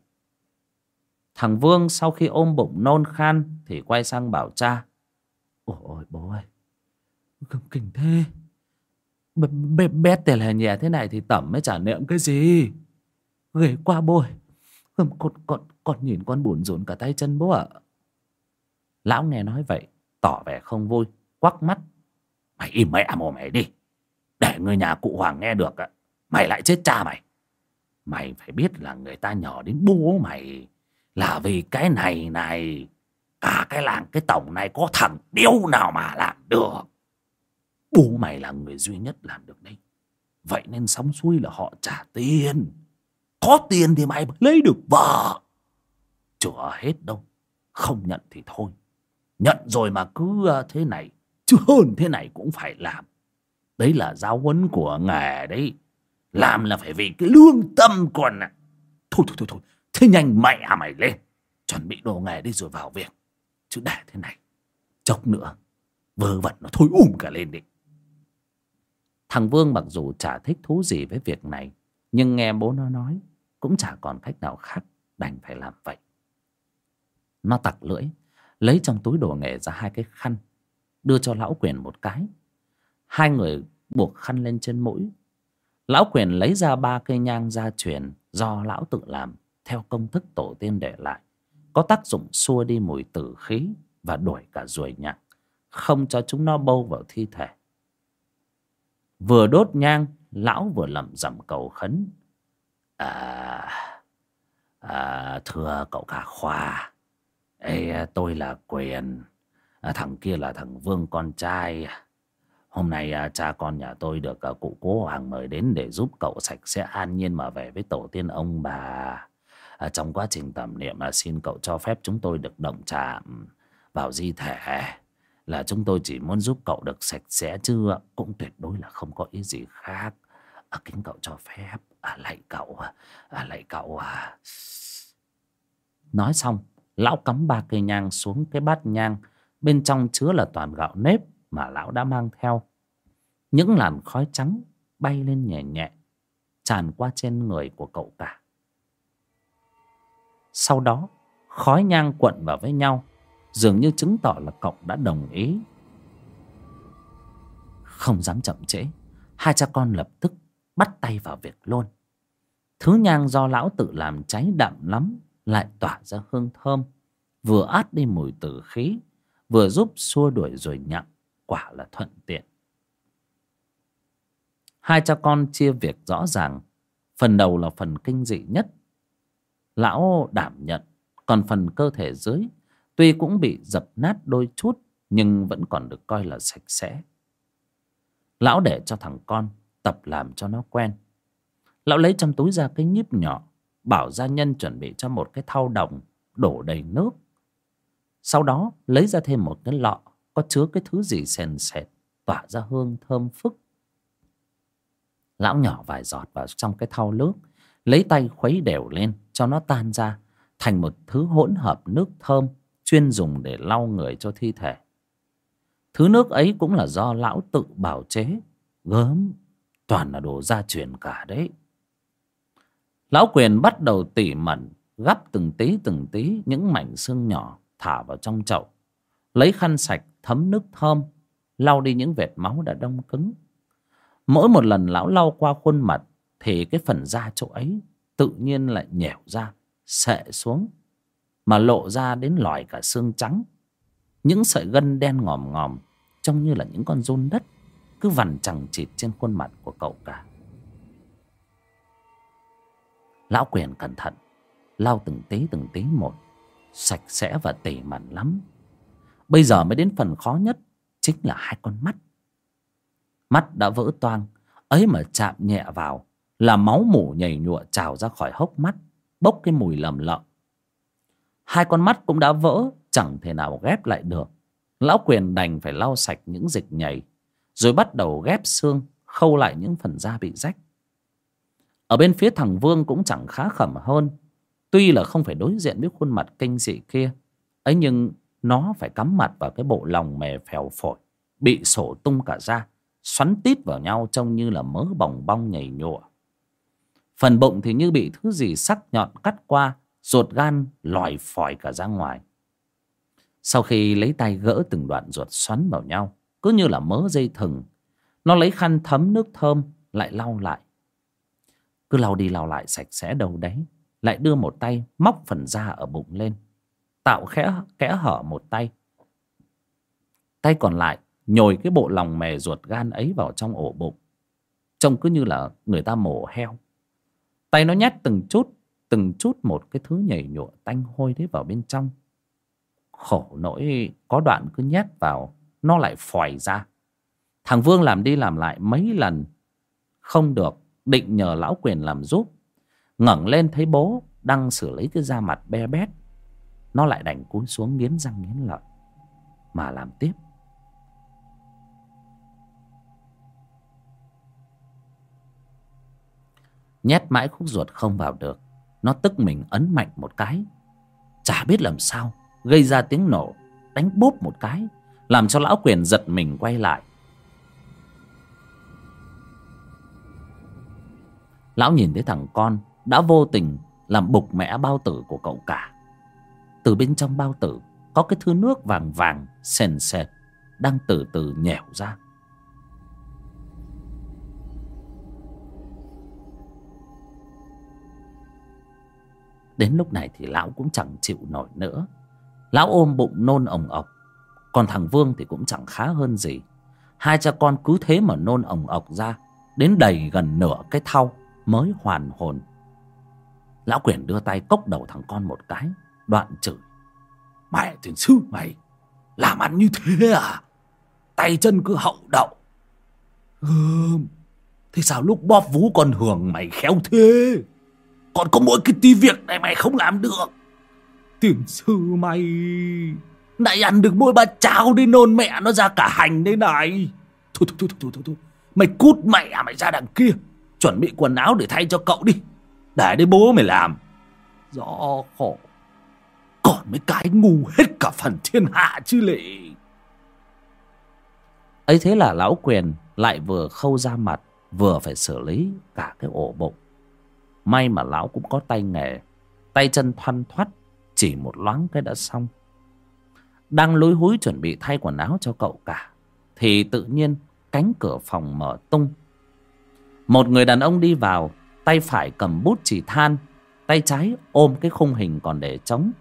Thằng vương sau khi ôm bụng nôn khan thì quay sang bảo cha. Ôi, bố ơi, kinh thế bé, bé tè là nhẹ thế này thì tẩm mới trả niệm cái gì? Ghê qua bôi. Con, con, con, con nhìn con buồn rộn cả tay chân bố ạ. Lão nghe nói vậy tỏ vẻ không vui quắc mắt. Mày im mẹ à, mồm mày đi. Để người nhà cụ hoàng nghe được mày lại chết cha mày. Mày phải biết là người ta nhỏ đến bố mày. Là vì cái này này cả cái làng cái tổng này có thằng điêu nào mà làm được bố mày là người duy nhất làm được đây vậy nên sóng xuôi là họ trả tiền. Có tiền thì mày lấy được vợ. Chưa hết đâu, không nhận thì thôi. Nhận rồi mà cứ à, thế này, chứ hơn thế này cũng phải làm. Đấy là giáo huấn của nghề đấy. Làm là phải vì cái lương tâm còn à thôi thôi thôi thôi. Thế nhanh mẹ mày lên. Chuẩn bị đồ nghề đi rồi vào việc. Chứ để thế này. Chốc nữa vơ vẩn nó thôi ùm cả lên đi thằng vương mặc dù chả thích thú gì với việc này, nhưng nghe bố nó nói, cũng chả còn cách nào khác đành phải làm vậy. Nó tặc lưỡi, lấy trong túi đồ nghề ra hai cái khăn, đưa cho lão quyền một cái. Hai người buộc khăn lên trên mũi. Lão quyền lấy ra ba cây nhang gia truyền do lão tự làm, theo công thức tổ tiên để lại. Có tác dụng xua đi mùi tử khí và đuổi cả ruồi nhặng không cho chúng nó bâu vào thi thể vừa đốt nhang lão vừa lẩm rẩm cầu khấn. À, à thưa cậu cả khoa. Ê, tôi là quyền. À, thằng kia là thằng vương con trai. Hôm nay à, cha con nhà tôi được à, cụ cố hoàng mời đến để giúp cậu sạch sẽ an nhiên mà về với tổ tiên ông bà. À, trong quá trình tẩm niệm à, xin cậu cho phép chúng tôi được động chạm vào di thể là chúng tôi chỉ muốn giúp cậu được sạch sẽ chứ cũng tuyệt đối là không có ý gì khác. À, kính cậu cho phép. À, lạy cậu. À, lạy cậu. À. nói xong lão cắm ba cây nhang xuống cái bát nhang. Bên trong chứa là toàn gạo nếp mà lão đã mang theo. Những làn khói trắng bay lên nhẹ nhẹ tràn qua trên người của cậu cả. Sau đó khói nhang quận vào với nhau dường như chứng tỏ là cậu đã đồng ý. Không dám chậm trễ, hai cha con lập tức bắt tay vào việc luôn thứ nhang do lão tự làm cháy đậm lắm, lại tỏa ra hương thơm, vừa át đi mùi tử khí, vừa giúp xua đuổi rồi nhặng, quả là thuận tiện. Hai cha con chia việc rõ ràng, phần đầu là phần kinh dị nhất. Lão đảm nhận, còn phần cơ thể dưới tuy cũng bị dập nát đôi chút, nhưng vẫn còn được coi là sạch sẽ. Lão để cho thằng con tập làm cho nó quen. Lão lấy trong túi ra cái nhíp nhỏ, bảo gia nhân chuẩn bị cho một cái thau đồng đổ đầy nước. Sau đó lấy ra thêm một cái lọ, có chứa cái thứ gì sền sệt, tỏa ra hương thơm phức. Lão nhỏ vài giọt vào trong cái thau nước, lấy tay khuấy đều lên cho nó tan ra, thành một thứ hỗn hợp nước thơm chuyên dùng để lau người cho thi thể. Thứ nước ấy cũng là do lão tự bảo chế, gớm, toàn là đồ gia truyền cả đấy. Lão quyền bắt đầu tỉ mẩn, gắp từng tí từng tí những mảnh xương nhỏ thả vào trong chậu, lấy khăn sạch thấm nước thơm, lau đi những vệt máu đã đông cứng. Mỗi một lần lão lau qua khuôn mặt thì cái phần da chỗ ấy tự nhiên lại nhẻo ra sệ xuống mà lộ ra đến lòi cả xương trắng. Những sợi gân đen ngòm ngòm, trông như là những con run đất, cứ vằn chằng chịt trên khuôn mặt của cậu cả. Lão quyền cẩn thận, lau từng tí từng tí một, sạch sẽ và tỉ mẩn lắm. Bây giờ mới đến phần khó nhất, chính là hai con mắt. Mắt đã vỡ toang, ấy mà chạm nhẹ vào, là máu mủ nhảy nhụa trào ra khỏi hốc mắt, bốc cái mùi lầm lợm hai con mắt cũng đã vỡ, chẳng thể nào ghép lại được. Lão quyền đành phải lau sạch những dịch nhầy, rồi bắt đầu ghép xương, khâu lại những phần da bị rách. Ở bên phía thằng vương cũng chẳng khá khẩm hơn. Tuy là không phải đối diện với khuôn mặt kinh dị kia, ấy nhưng nó phải cắm mặt vào cái bộ lòng mè phèo phổi, bị sổ tung cả ra xoắn tít vào nhau trông như là mớ bòng bong nhảy nhụa. Phần bụng thì như bị thứ gì sắc nhọn cắt qua ruột gan lòi phòi cả ra ngoài. Sau khi lấy tay gỡ từng đoạn ruột xoắn vào nhau, cứ như là mớ dây thừng, nó lấy khăn thấm nước thơm lại lau lại. Cứ lau đi lau lại sạch sẽ đâu đấy, lại đưa một tay móc phần da ở bụng lên, tạo khẽ, kẽ hở một tay. Tay còn lại nhồi cái bộ lòng mề ruột gan ấy vào trong ổ bụng, trông cứ như là người ta mổ heo. Tay nó nhét từng chút từng chút một cái thứ nhảy nhụa tanh hôi đấy vào bên trong. Khổ nỗi, có đoạn cứ nhét vào, nó lại phòi ra. Thằng vương làm đi làm lại mấy lần, không được, định nhờ lão quyền làm giúp. Ngẩng lên thấy bố đang xử lý cái da mặt be bét, nó lại đành cúi xuống nghiến răng nghiến lợi, mà làm tiếp. Nhét mãi khúc ruột không vào được nó tức mình ấn mạnh một cái. Chả biết làm sao, gây ra tiếng nổ, đánh bốp một cái, làm cho lão quyền giật mình quay lại. Lão nhìn thấy thằng con đã vô tình làm bục mẹ bao tử của cậu cả. Từ bên trong bao tử có cái thứ nước vàng vàng, sền sệt, đang từ từ nhẻo ra. Đến lúc này thì lão cũng chẳng chịu nổi nữa. Lão ôm bụng nôn ồng ọc. Còn thằng vương thì cũng chẳng khá hơn gì. Hai cha con cứ thế mà nôn ồng ọc ra, đến đầy gần nửa cái thau mới hoàn hồn. Lão quyền đưa tay cốc đầu thằng con một cái, đoạn chửi. Mẹ tiền sư mày, làm ăn như thế à? Tay chân cứ hậu đậu. Gơm thế sao lúc bóp vú con hưởng mày khéo thế? Còn có mỗi cái tí việc này mày không làm được. Tiền sư mày. Lại ăn được mỗi ba cháo đi nôn mẹ nó ra cả hành đây này. Thôi thôi thôi thôi thôi, thôi. mày cút mẹ mày ra đằng kia. Chuẩn bị quần áo để thay cho cậu đi. Để đấy bố mày làm. Rõ khổ. Còn mấy cái ngu hết cả phần thiên hạ chứ lệ. Ấy thế là lão quyền lại vừa khâu ra mặt vừa phải xử lý cả cái ổ bụng may mà lão cũng có tay nghề. Tay chân thoăn thoắt, chỉ một loáng cái đã xong. Đang lối húi chuẩn bị thay quần áo cho cậu cả, thì tự nhiên cánh cửa phòng mở tung. Một người đàn ông đi vào, tay phải cầm bút chỉ than, tay trái ôm cái khung hình còn để trống.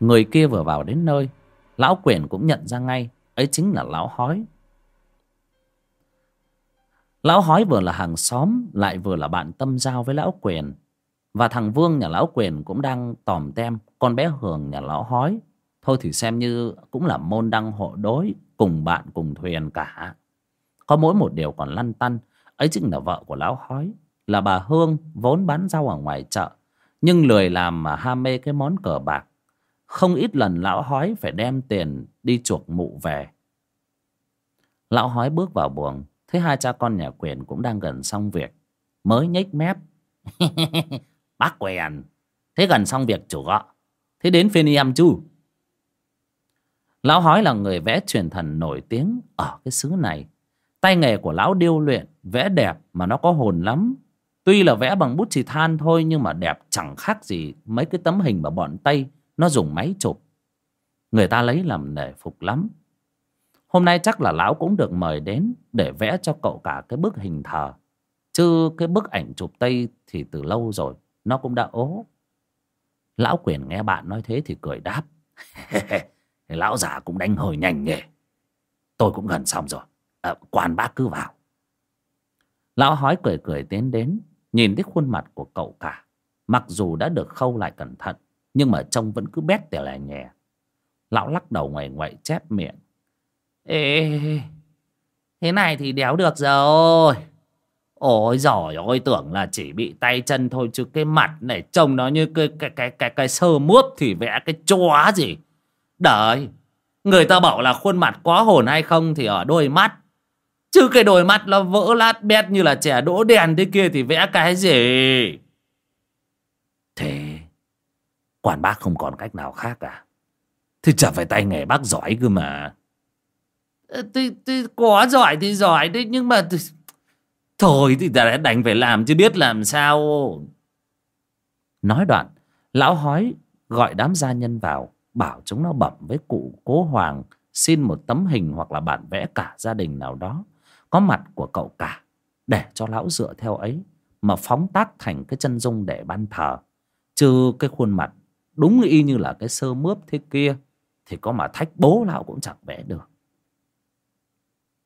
Người kia vừa vào đến nơi, lão quyền cũng nhận ra ngay, ấy chính là lão hói lão hói vừa là hàng xóm, lại vừa là bạn tâm giao với lão quyền. Và thằng vương nhà lão quyền cũng đang tòm tem, con bé hường nhà lão hói. Thôi thì xem như cũng là môn đăng hộ đối, cùng bạn cùng thuyền cả. Có mỗi một điều còn lăn tăn, ấy chính là vợ của lão hói. Là bà hương vốn bán rau ở ngoài chợ, nhưng lười làm mà ham mê cái món cờ bạc. Không ít lần lão hói phải đem tiền đi chuộc mụ về. Lão hói bước vào buồng thấy hai cha con nhà quyền cũng đang gần xong việc. Mới nhếch mép. Bác quyền thế gần xong việc chủ ạ thế đến phiên em chu. Lão hói là người vẽ truyền thần nổi tiếng ở cái xứ này. Tay nghề của lão điêu luyện, vẽ đẹp mà nó có hồn lắm. Tuy là vẽ bằng bút chì than thôi nhưng mà đẹp chẳng khác gì mấy cái tấm hình mà bọn tây nó dùng máy chụp. Người ta lấy làm nể phục lắm hôm nay chắc là lão cũng được mời đến để vẽ cho cậu cả cái bức hình thờ. Chứ cái bức ảnh chụp tây thì từ lâu rồi nó cũng đã ố. Lão quyền nghe bạn nói thế thì cười đáp. Lão già cũng đánh hơi nhanh nhỉ. Tôi cũng gần xong rồi. À, quan bác cứ vào. Lão hói cười cười tiến đến nhìn thấy khuôn mặt của cậu cả. Mặc dù đã được khâu lại cẩn thận nhưng mà trông vẫn cứ bét tè lè nhẹ. Lão lắc đầu ngoài ngoại chép miệng ê thế này thì đéo được rồi. Ôi giỏi ôi tưởng là chỉ bị tay chân thôi, chứ cái mặt này, trông nó như cái cái cái cái cái sơ mướp thì vẽ cái chóa gì. Đời, người ta bảo là khuôn mặt quá hồn hay không thì ở đôi mắt. Chứ cái đôi mắt nó vỡ lát bét như là trẻ đỗ đèn thế kia thì vẽ cái gì? Thế, quản bác không còn cách nào khác à? Thì chả phải tay nghề bác giỏi cơ mà tôi, tôi có giỏi thì giỏi đấy nhưng mà thôi thì ta đã đành phải làm chứ biết làm sao. Nói đoạn lão hói gọi đám gia nhân vào bảo chúng nó bẩm với cụ cố hoàng xin một tấm hình hoặc là bản vẽ cả gia đình nào đó. Có mặt của cậu cả để cho lão dựa theo ấy mà phóng tác thành cái chân dung để ban thờ. Chứ cái khuôn mặt đúng y như là cái sơ mướp thế kia thì có mà thách bố lão cũng chẳng vẽ được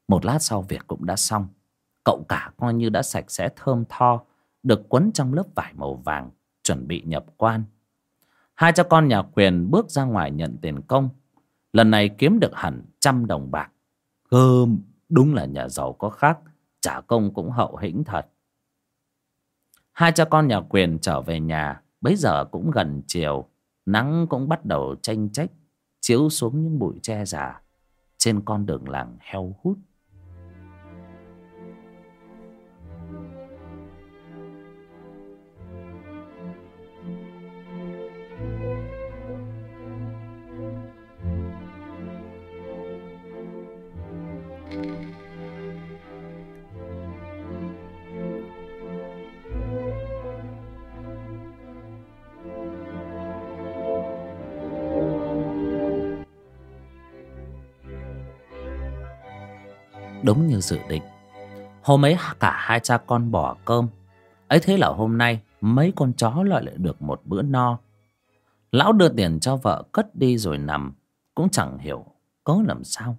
một lát sau việc cũng đã xong. Cậu cả coi như đã sạch sẽ thơm tho, được quấn trong lớp vải màu vàng, chuẩn bị nhập quan. Hai cha con nhà quyền bước ra ngoài nhận tiền công. Lần này kiếm được hẳn trăm đồng bạc. Gơm, đúng là nhà giàu có khác, trả công cũng hậu hĩnh thật. Hai cha con nhà quyền trở về nhà, bấy giờ cũng gần chiều. Nắng cũng bắt đầu tranh trách chiếu xuống những bụi tre già trên con đường làng heo hút. Như dự định. Hôm ấy cả hai cha con bỏ cơm. Ấy thế là hôm nay mấy con chó lại lại được một bữa no. Lão đưa tiền cho vợ cất đi rồi nằm, cũng chẳng hiểu có làm sao.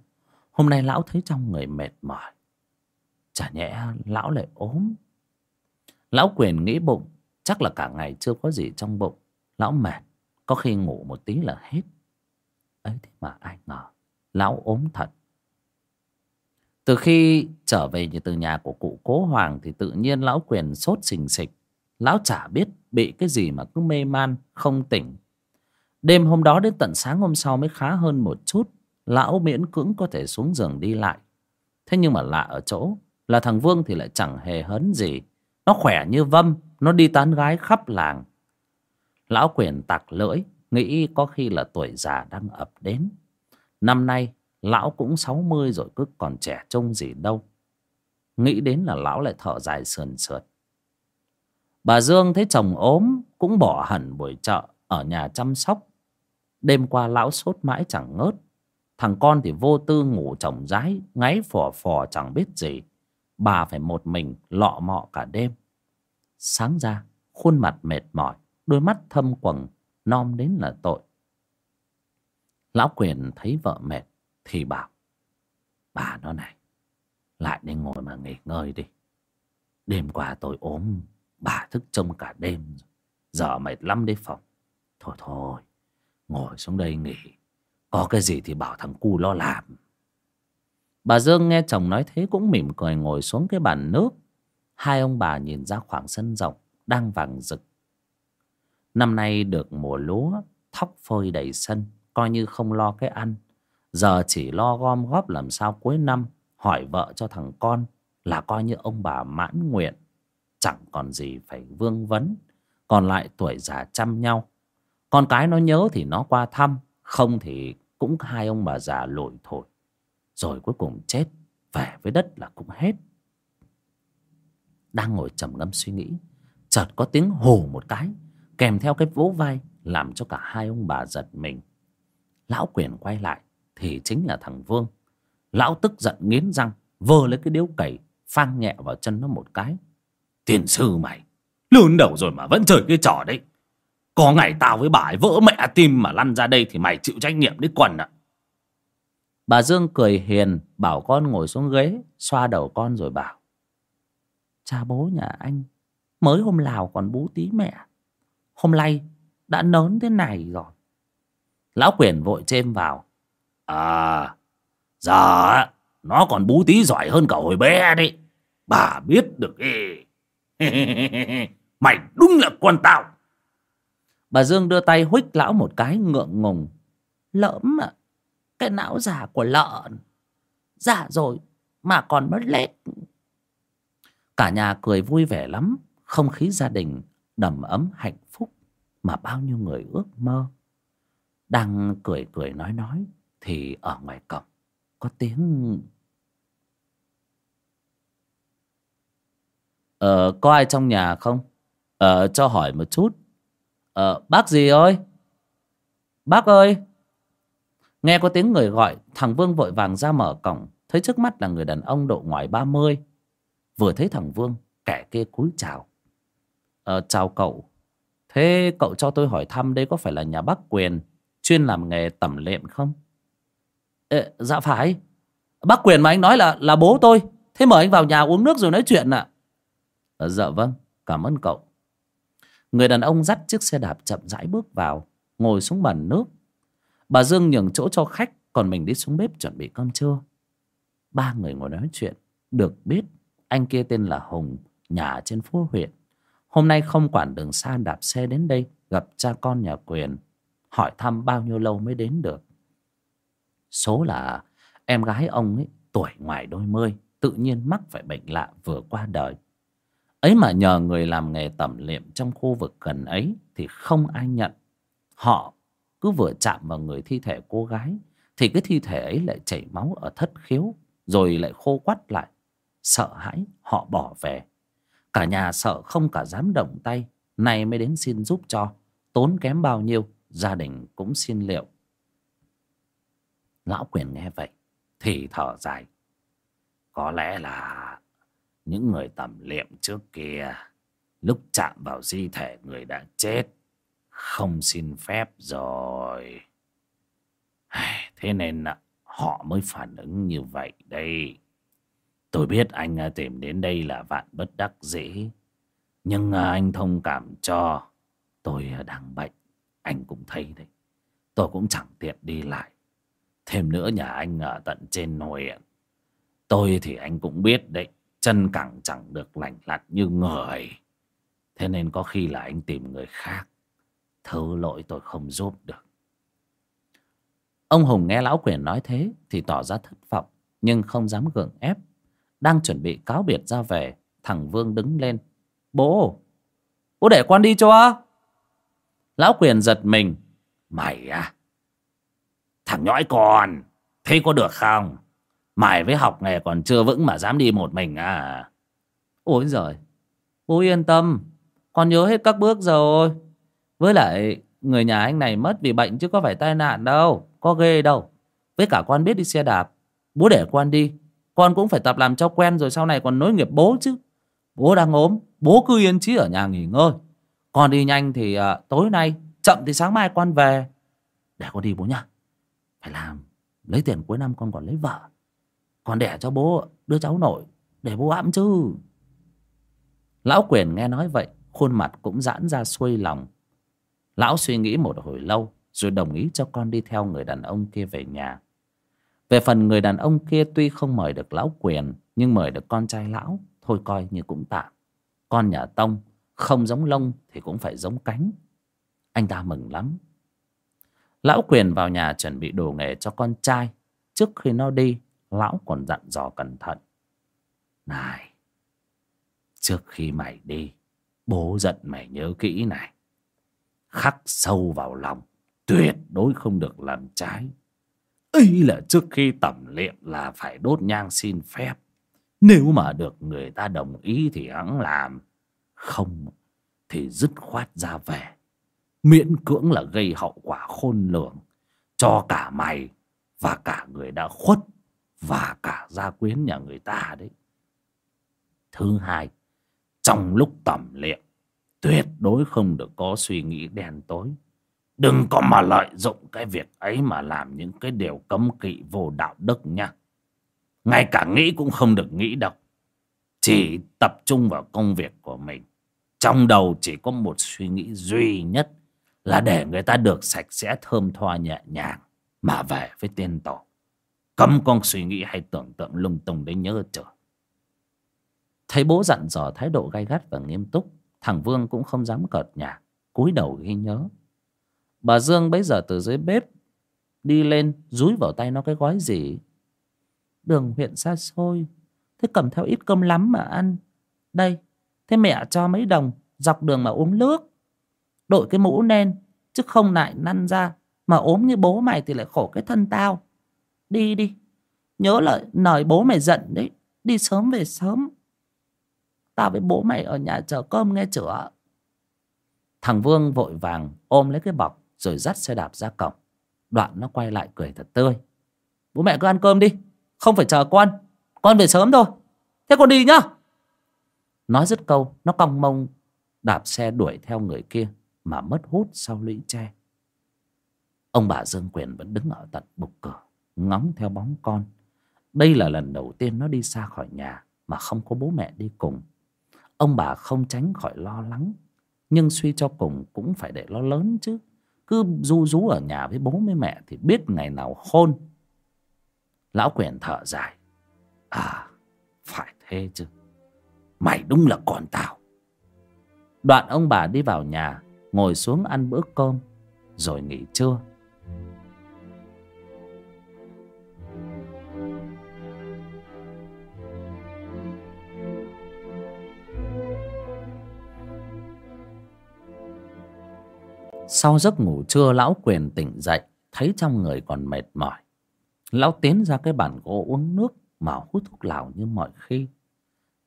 Hôm nay lão thấy trong người mệt mỏi. Chả nhẽ lão lại ốm. Lão quyền nghĩ bụng, chắc là cả ngày chưa có gì trong bụng. Lão mệt, có khi ngủ một tí là hết. Ấy thế mà ai ngờ, lão ốm thật từ khi trở về từ nhà của cụ cố hoàng thì tự nhiên lão quyền sốt xình xịch lão chả biết bị cái gì mà cứ mê man, không tỉnh. Đêm hôm đó đến tận sáng hôm sau mới khá hơn một chút, lão miễn cưỡng có thể xuống giường đi lại. Thế nhưng mà lạ ở chỗ là thằng vương thì lại chẳng hề hấn gì. Nó khỏe như vâm, nó đi tán gái khắp làng. Lão quyền tặc lưỡi, nghĩ có khi là tuổi già đang ập đến. Năm nay Lão cũng sáu mươi rồi cứ còn trẻ trông gì đâu. Nghĩ đến là lão lại thở dài sườn sượt. Bà Dương thấy chồng ốm Cũng bỏ hẳn buổi chợ Ở nhà chăm sóc. Đêm qua lão sốt mãi chẳng ngớt. Thằng con thì vô tư ngủ chồng rái, Ngáy phò phò chẳng biết gì. Bà phải một mình lọ mọ cả đêm. Sáng ra, Khuôn mặt mệt mỏi, Đôi mắt thâm quầng, Nom đến là tội. Lão quyền thấy vợ mệt thì bảo, bà nó này, lại đi ngồi mà nghỉ ngơi đi. Đêm qua tôi ốm, Bà thức trông cả đêm Giờ mệt lắm đấy phòng Thôi thôi, Ngồi xuống đây nghỉ. Có cái gì thì bảo thằng cu lo làm. Bà Dương nghe chồng nói thế cũng mỉm cười ngồi xuống cái bàn nước. Hai ông bà nhìn ra khoảng sân rộng, Đang vàng rực. Năm nay được mùa lúa, Thóc phơi đầy sân, Coi như không lo cái ăn. Giờ chỉ lo gom góp làm sao cuối năm Hỏi vợ cho thằng con Là coi như ông bà mãn nguyện. Chẳng còn gì phải vương vấn. Còn lại tuổi già chăm nhau. Con cái nó nhớ thì nó qua thăm. Không thì cũng hai ông bà già lội thổi. Rồi cuối cùng chết. Về với đất là cũng hết. Đang ngồi trầm ngâm suy nghĩ, Chợt có tiếng hù một cái, Kèm theo cái vỗ vai, Làm cho cả hai ông bà giật mình. Lão quyền quay lại. Thì chính là thằng Vương. Lão tức giận nghiến răng, Vơ lấy cái điếu cày, Phang nhẹ vào chân nó một cái. Tiền sư mày Lớn đầu rồi mà vẫn chơi cái trò đấy. Có ngày tao với bà ấy vỡ mẹ tim mà lăn ra đây Thì mày chịu trách nhiệm đấy quần ạ. Bà Dương cười hiền, Bảo con ngồi xuống ghế, Xoa đầu con rồi bảo. Cha bố nhà anh, Mới hôm nào còn bú tí mẹ. Hôm nay đã lớn thế này rồi. Lão quyền vội chêm vào. À Giờ nó còn bú tí giỏi hơn cả hồi bé đấy Bà biết được ý. Mày đúng là con tao. Bà Dương đưa tay huých lão một cái ngượng ngùng. Lỡm à Cái não già của lợn. Già rồi Mà còn mất lết. Cả nhà cười vui vẻ lắm, Không khí gia đình đầm ấm hạnh phúc Mà bao nhiêu người ước mơ. Đang cười cười nói nói. Thì ở ngoài cổng Có tiếng Ờ, có ai trong nhà không? Ờ, cho hỏi một chút. Ờ, bác gì ơi? Bác ơi! Nghe có tiếng người gọi, thằng Vương vội vàng ra mở cổng. Thấy trước mắt là người đàn ông độ ngoài ba mươi. Vừa thấy thằng Vương, kẻ kia cúi chào. Ờ, chào cậu. Thế cậu cho tôi hỏi thăm đây có phải là nhà bác Quyền, chuyên làm nghề tẩm lệm không? Ê, dạ phải. Bác Quyền mà anh nói là là bố tôi. Thế mời anh vào nhà uống nước rồi nói chuyện ạ. À. Dạ vâng, cảm ơn cậu. Người đàn ông dắt chiếc xe đạp chậm rãi bước vào, ngồi xuống bàn nước. Bà Dương nhường chỗ cho khách, còn mình đi xuống bếp chuẩn bị cơm trưa. Ba người ngồi nói chuyện, được biết anh kia tên là Hùng, nhà trên phố huyện. Hôm nay không quản đường xa đạp xe đến đây gặp cha con nhà quyền, hỏi thăm bao nhiêu lâu mới đến được. Số là em gái ông ấy tuổi ngoài đôi mươi, tự nhiên mắc phải bệnh lạ vừa qua đời. Ấy mà nhờ người làm nghề tẩm liệm trong khu vực gần ấy thì không ai nhận. Họ cứ vừa chạm vào người thi thể cô gái thì cái thi thể ấy lại chảy máu ở thất khiếu rồi lại khô quắt lại. Sợ hãi họ bỏ về. Cả nhà sợ không cả dám động tay nay mới đến xin giúp cho tốn kém bao nhiêu gia đình cũng xin liệu lão quyền nghe vậy, thì thở dài. Có lẽ là những người tầm liệm trước kia lúc chạm vào di thể người đã chết, không xin phép rồi. Thế nên họ mới phản ứng như vậy đây. Tôi biết anh à, tìm đến đây là vạn bất đắc dĩ, nhưng à, anh thông cảm cho tôi à, đang bệnh. Anh cũng thấy đấy. Tôi cũng chẳng tiện đi lại thêm nữa nhà anh ở tận trên huyện tôi thì anh cũng biết đấy, chân cẳng chẳng được lành lặn như người. Thế nên có khi là anh tìm người khác. Thứ lỗi tôi không giúp được. Ông hùng nghe lão quyền nói thế thì tỏ ra thất vọng, nhưng không dám gượng ép. Đang chuẩn bị cáo biệt ra về, thằng vương đứng lên. Bố bố để con đi cho. Lão quyền giật mình. Mày à thằng nhõi còn thế có được không? Mày với học nghề còn chưa vững mà dám đi một mình à? Ôi giời. Bố yên tâm. Con nhớ hết các bước rồi. Với lại người nhà anh này mất vì bệnh chứ có phải tai nạn đâu Có ghê đâu. Với cả con biết đi xe đạp. Bố để con đi. Con cũng phải tập làm cho quen rồi sau này còn nối nghiệp bố chứ. Bố đang ốm Bố cứ yên chí ở nhà nghỉ ngơi. Con đi nhanh thì uh, tối nay Chậm thì sáng mai con về. Để con đi bố nhá phải làm. Lấy tiền cuối năm con còn lấy vợ. Còn đẻ cho bố, đứa cháu nội. Để bố ẵm chứ. Lão quyền nghe nói vậy, khuôn mặt cũng giãn ra xuôi lòng. Lão suy nghĩ một hồi lâu, rồi đồng ý cho con đi theo người đàn ông kia về nhà. Về phần người đàn ông kia tuy không mời được lão quyền, nhưng mời được con trai lão, thôi coi như cũng tạm. Con nhà tông, không giống lông thì cũng phải giống cánh. Anh ta mừng lắm lão quyền vào nhà chuẩn bị đồ nghề cho con trai. Trước khi nó đi, lão còn dặn dò cẩn thận. Này, trước khi mày đi, bố giận mày nhớ kỹ này. Khắc sâu vào lòng, tuyệt đối không được làm trái. Ấy là trước khi tẩm liệm là phải đốt nhang xin phép. Nếu mà được người ta đồng ý thì hắn làm. Không, thì dứt khoát ra về miễn cưỡng là gây hậu quả khôn lường cho cả mày và cả người đã khuất và cả gia quyến nhà người ta đấy. Thứ hai, trong lúc tẩm liệm, tuyệt đối không được có suy nghĩ đen tối. Đừng có mà lợi dụng cái việc ấy mà làm những cái điều cấm kỵ vô đạo đức nha. Ngay cả nghĩ cũng không được nghĩ đâu. Chỉ tập trung vào công việc của mình. Trong đầu chỉ có một suy nghĩ duy nhất là để người ta được sạch sẽ, thơm thoa, nhẹ nhàng, mà về với tiên tổ cấm con suy nghĩ hay tưởng tượng lung tung đến nhớ chờ thấy bố dặn dò thái độ gay gắt và nghiêm túc, thằng vương cũng không dám cợt nhả, cúi đầu ghi nhớ. Bà dương bấy giờ từ dưới bếp, đi lên, dúi vào tay nó cái gói gì? Đường huyện xa xôi, thế cầm theo ít cơm lắm mà ăn. Đây, thế mẹ cho mấy đồng, dọc đường mà uống nước đội cái mũ lên, chứ không lại năn ra, mà ốm như bố mày thì lại khổ cái thân tao. Đi đi. Nhớ lời nời bố mày giận đấy, đi sớm về sớm. Tao với bố mày ở nhà chờ cơm nghe chửa thằng vương vội vàng ôm lấy cái bọc rồi dắt xe đạp ra cổng. Đoạn nó quay lại cười thật tươi. Bố mẹ cứ ăn cơm đi, không phải chờ con con về sớm thôi. Thế con đi nhá. Nói dứt câu, nó cong mông đạp xe đuổi theo người kia mà mất hút sau lũy tre. Ông bà dương quyền vẫn đứng ở tận bục cửa, ngóng theo bóng con. Đây là lần đầu tiên nó đi xa khỏi nhà mà không có bố mẹ đi cùng. Ông bà không tránh khỏi lo lắng, nhưng suy cho cùng cũng phải để lo lớn chứ. Cứ du rú ở nhà với bố với mẹ thì biết ngày nào khôn lão quyền thở dài. À phải thế chứ. Mày đúng là con tao. Đoạn ông bà đi vào nhà ngồi xuống ăn bữa cơm, rồi nghỉ trưa. Sau giấc ngủ trưa, lão quyền tỉnh dậy, thấy trong người còn mệt mỏi. Lão tiến ra cái bàn gỗ uống nước mà hút thuốc lào như mọi khi.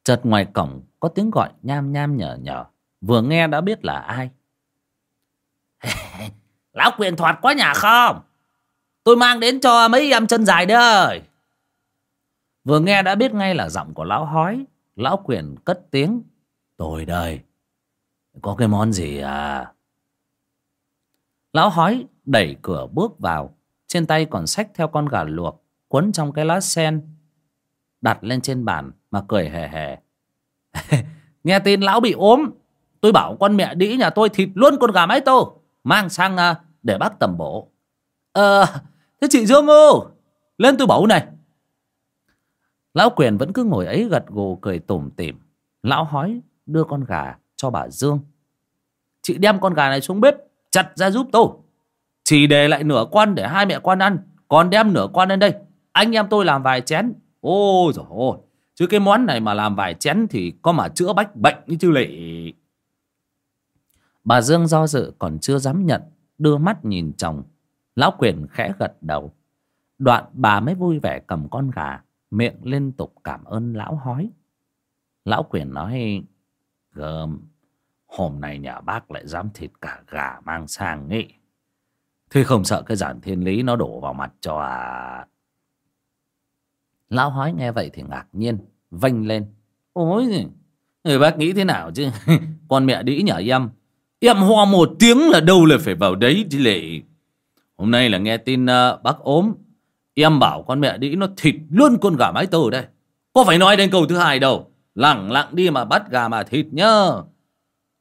Chợt ngoài cổng có tiếng gọi nham nham nhở nhở. Vừa nghe đã biết là ai. lão quyền thoạt quá nhà không? Tôi mang đến cho mấy em chân dài đấy vừa nghe đã biết ngay là giọng của lão hói. Lão quyền cất tiếng. Tôi đây. Có cái món gì à? Lão hói đẩy cửa bước vào. Trên tay còn xách theo con gà luộc, quấn trong cái lá sen, đặt lên trên bàn mà cười hề hề. Nghe tin lão bị ốm. Tôi bảo con mẹ đĩ nhà tôi thịt luôn con gà mái tô mang sang à, để bác tầm bổ. Ờ thế chị dương ô lên tôi bảo này. Lão quyền vẫn cứ ngồi ấy gật gù cười tủm tỉm. Lão hói đưa con gà cho bà dương. Chị đem con gà này xuống bếp, chặt ra giúp tôi. Chỉ để lại nửa quan để hai mẹ quan ăn, còn đem nửa quan lên đây. Anh em tôi làm vài chén. Ôi rồi ôi, chứ cái món này mà làm vài chén thì có mà chữa bách bệnh như chứ lệ bà dương do dự còn chưa dám nhận, đưa mắt nhìn chồng. Lão quyền khẽ gật đầu. Đoạn bà mới vui vẻ cầm con gà, miệng liên tục cảm ơn lão hói. Lão quyền nói gơm hôm nay nhà bác lại dám thịt cả gà mang sang nghị thế không sợ cái giản thiên lý nó đổ vào mặt cho à? Lão hói nghe vậy thì ngạc nhiên, vênh lên. Ôi, người bác nghĩ thế nào chứ? Con mẹ đĩ nhở em em ho một tiếng là đâu là phải vào đấy chứ lệ? Hôm nay là nghe tin uh, bác ốm. Em bảo con mẹ đĩ nó thịt luôn con gà mái tơ đây. Có phải nói đến câu thứ hai đâu. Lặng lặng đi mà bắt gà mà thịt nhá.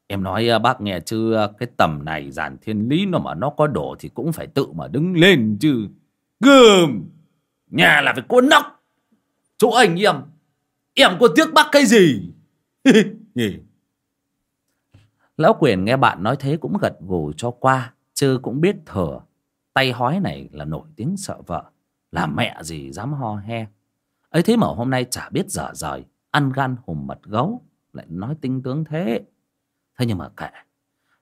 Em nói uh, bác nghe chứ uh, cái tầm này giản thiên lý nó mà nó có đổ thì cũng phải tự mà đứng lên chứ. Gơm! Nhà là phải có nóc. Chỗ anh em em có tiếc bác cái gì? Nhỉ lão quyền nghe bạn nói thế cũng gật gù cho qua, chứ cũng biết thừa tay hói này là nổi tiếng sợ vợ. Làm mẹ gì dám ho he. Ấy thế mà hôm nay chả biết dở rời ăn gan hùm mật gấu, lại nói tinh tướng thế. Thế nhưng mà kệ.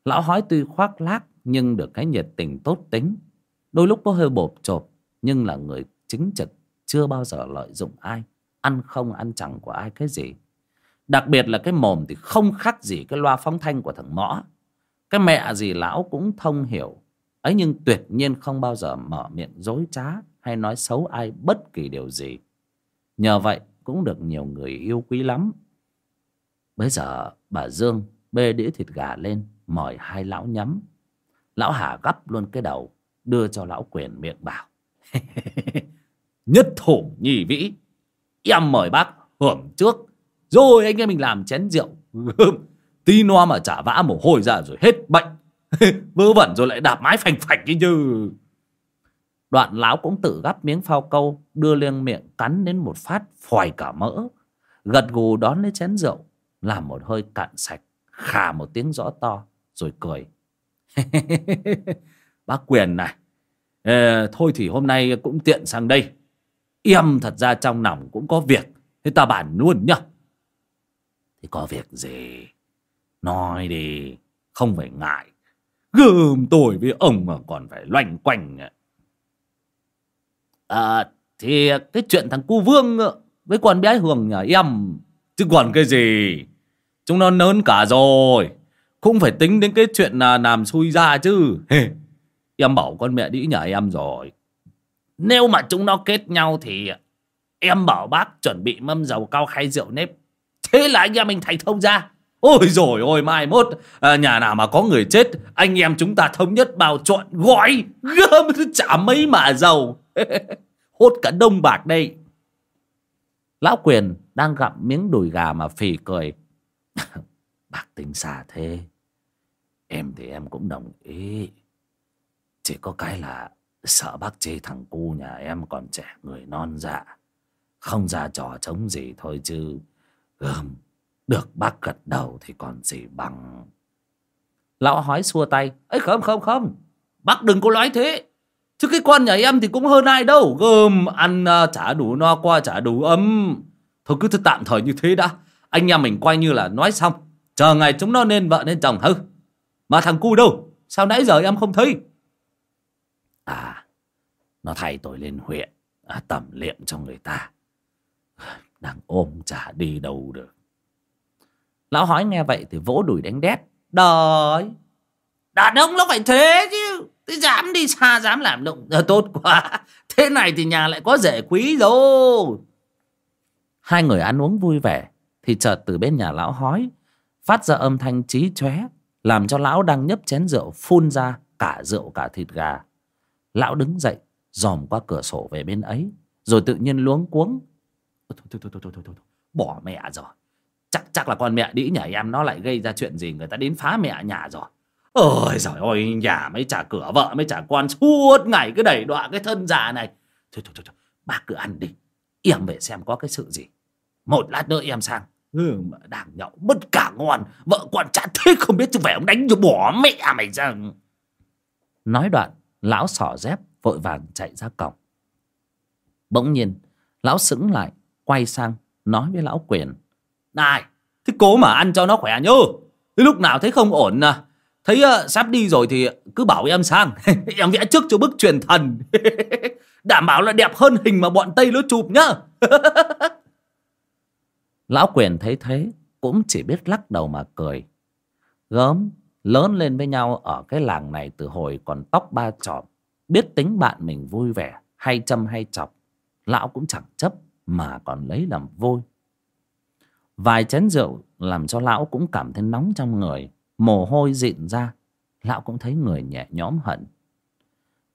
Lão hói tuy khoác lác, nhưng được cái nhiệt tình tốt tính. Đôi lúc có hơi bộp chộp, nhưng là người chính trực, chưa bao giờ lợi dụng ai. Ăn không ăn chẳng của ai cái gì đặc biệt là cái mồm thì không khác gì cái loa phóng thanh của thằng mõ. Cái mẹ gì lão cũng thông hiểu. Ấy nhưng tuyệt nhiên không bao giờ mở miệng dối trá hay nói xấu ai bất kỳ điều gì. Nhờ vậy cũng được nhiều người yêu quý lắm. Bây giờ bà dương bê đĩa thịt gà lên, mời hai lão nhắm. Lão hà gắp luôn cái đầu, đưa cho lão quyền miệng bảo. Nhất thủ nhì vĩ, em mời bác hưởng trước rồi anh em mình làm chén rượu. Tí no mà chả vã mồ hôi ra rồi hết bệnh. Vớ vẩn rồi lại đạp mái phành phạch chứ. Như đoạn lão cũng tự gắp miếng phao câu đưa lên miệng cắn đến một phát phòi cả mỡ. Gật gù đón lấy chén rượu làm một hơi cạn sạch khà một tiếng rõ to rồi cười. bác quyền này Ê, thôi thì hôm nay cũng tiện sang đây. Em thật ra trong lòng cũng có việc thế ta bàn luôn nhá thì có việc gì? Nói đi, không phải ngại. Gơm tôi với ông mà còn phải loanh quanh à thì cái chuyện thằng cu vương với con bé hường nhà em. Chứ còn cái gì? Chúng nó lớn cả rồi. Cũng phải tính đến cái chuyện là làm xui ra chứ. Em bảo con mẹ đĩ nhà em rồi. Nếu mà chúng nó kết nhau thì em bảo bác chuẩn bị mâm dầu cao khay rượu nếp thế là anh em mình thành thông ra ôi rồi ôi mai mốt à, nhà nào mà có người chết anh em chúng ta thống nhất bao chọn gói. Gớm chả mấy mà giàu. Hốt cả đông bạc đây. Lão quyền đang gặm miếng đùi gà mà phì cười. Bạc tính xa thế. Em thì em cũng đồng ý. Chỉ có cái là sợ bác chê thằng cu nhà em còn trẻ người non dạ. Không ra trò chống gì thôi chứ. Gớm, được bác gật đầu thì còn gì bằng. Lão hói xua tay. Ấy không không không. Bác đừng có nói thế. Chứ cái con nhà em thì cũng hơn ai đâu. Gớm, ăn à, chả đủ no qua chả đủ ấm. Thôi cứ tạm thời như thế đã. Anh em mình coi như là nói xong. Chờ ngày chúng nó nên vợ nên chồng hư. Mà thằng cu đâu? Sao nãy giờ em không thấy? À nó thay tôi lên huyện. À, tẩm liệm cho người ta đang ôm chả đi đâu được. Lão hói nghe vậy thì vỗ đùi đánh đét. Đời đàn ông nó phải thế chứ. Thế dám đi xa dám làm động à, tốt quá. Thế này thì nhà lại có rể quý rồi. Hai người ăn uống vui vẻ thì chợt từ bên nhà lão hói phát ra âm thanh trí chóe làm cho lão đang nhấp chén rượu phun ra cả rượu cả thịt gà. Lão đứng dậy dòm qua cửa sổ về bên ấy rồi tự nhiên luống cuống thôi thôi thôi thôi thôi thôi, thôi. bỏ mẹ rồi. Chắc chắc là con mẹ đĩ nhà em nó lại gây ra chuyện gì người ta đến phá mẹ nhà rồi. Ôi giời ơi nhà mới trả cửa vợ mới trả con suốt ngày cứ đẩy đọa cái thân già này. Thôi thôi thôi, thôi. bác cứ ăn đi. Em về xem có cái sự gì. Một lát nữa em sang. Ừ, mà đang nhậu mất cả ngon vợ con chả thế không biết chứ về ông đánh cho bỏ mẹ mày ra. Nói đoạn lão xỏ dép vội vàng chạy ra cổng. Bỗng nhiên lão sững lại quay sang nói với lão quyền. Này thế cố mà ăn cho nó khỏe nhớ. Thế lúc nào thấy không ổn à? Thấy uh, sắp đi rồi thì cứ bảo em sang. Em vẽ trước cho bức truyền thần. Đảm bảo là đẹp hơn hình mà bọn tây nó chụp nhá. Lão quyền thấy thế cũng chỉ biết lắc đầu mà cười. Gớm lớn lên với nhau ở cái làng này từ hồi còn tóc ba trọm biết tính bạn mình vui vẻ hay châm hay chọc. Lão cũng chẳng chấp mà còn lấy làm vui vài chén rượu làm cho lão cũng cảm thấy nóng trong người, mồ hôi dịn ra. Lão cũng thấy người nhẹ nhõm hận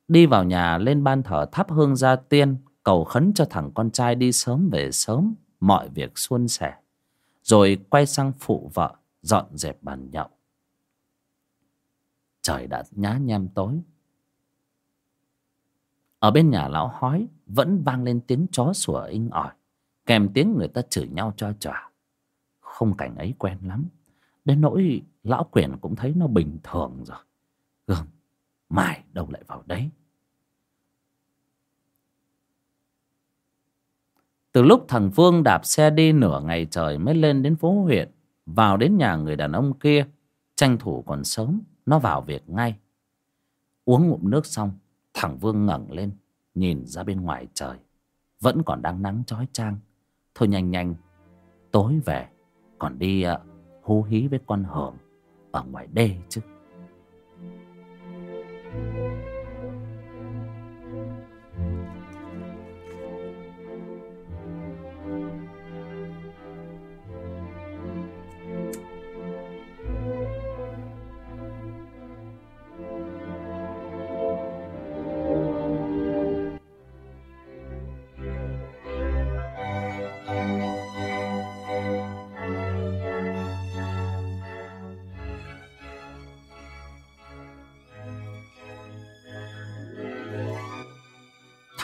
đi vào nhà lên ban thờ thắp hương gia tiên, cầu khấn cho thằng con trai đi sớm về sớm, mọi việc suôn sẻ. Rồi quay sang phụ vợ, dọn dẹp bàn nhậu. Trời đã nhá nhem tối ở bên nhà lão hói, vẫn vang lên tiếng chó sủa inh ỏi, kèm tiếng người ta chửi nhau cho chòa. không cảnh ấy quen lắm. Đến nỗi lão quyền cũng thấy nó bình thường rồi. Gương mai đâu lại vào đấy. Từ lúc thằng Phương đạp xe đi nửa ngày trời mới lên đến phố huyện, vào đến nhà người đàn ông kia, tranh thủ còn sớm, nó vào việc ngay. Uống ngụm nước xong thằng vương ngẩng lên nhìn ra bên ngoài trời. Vẫn còn đang nắng chói chang. Thôi nhanh nhanh tối về còn đi uh, hú hí với con hưởng ở ngoài đê chứ.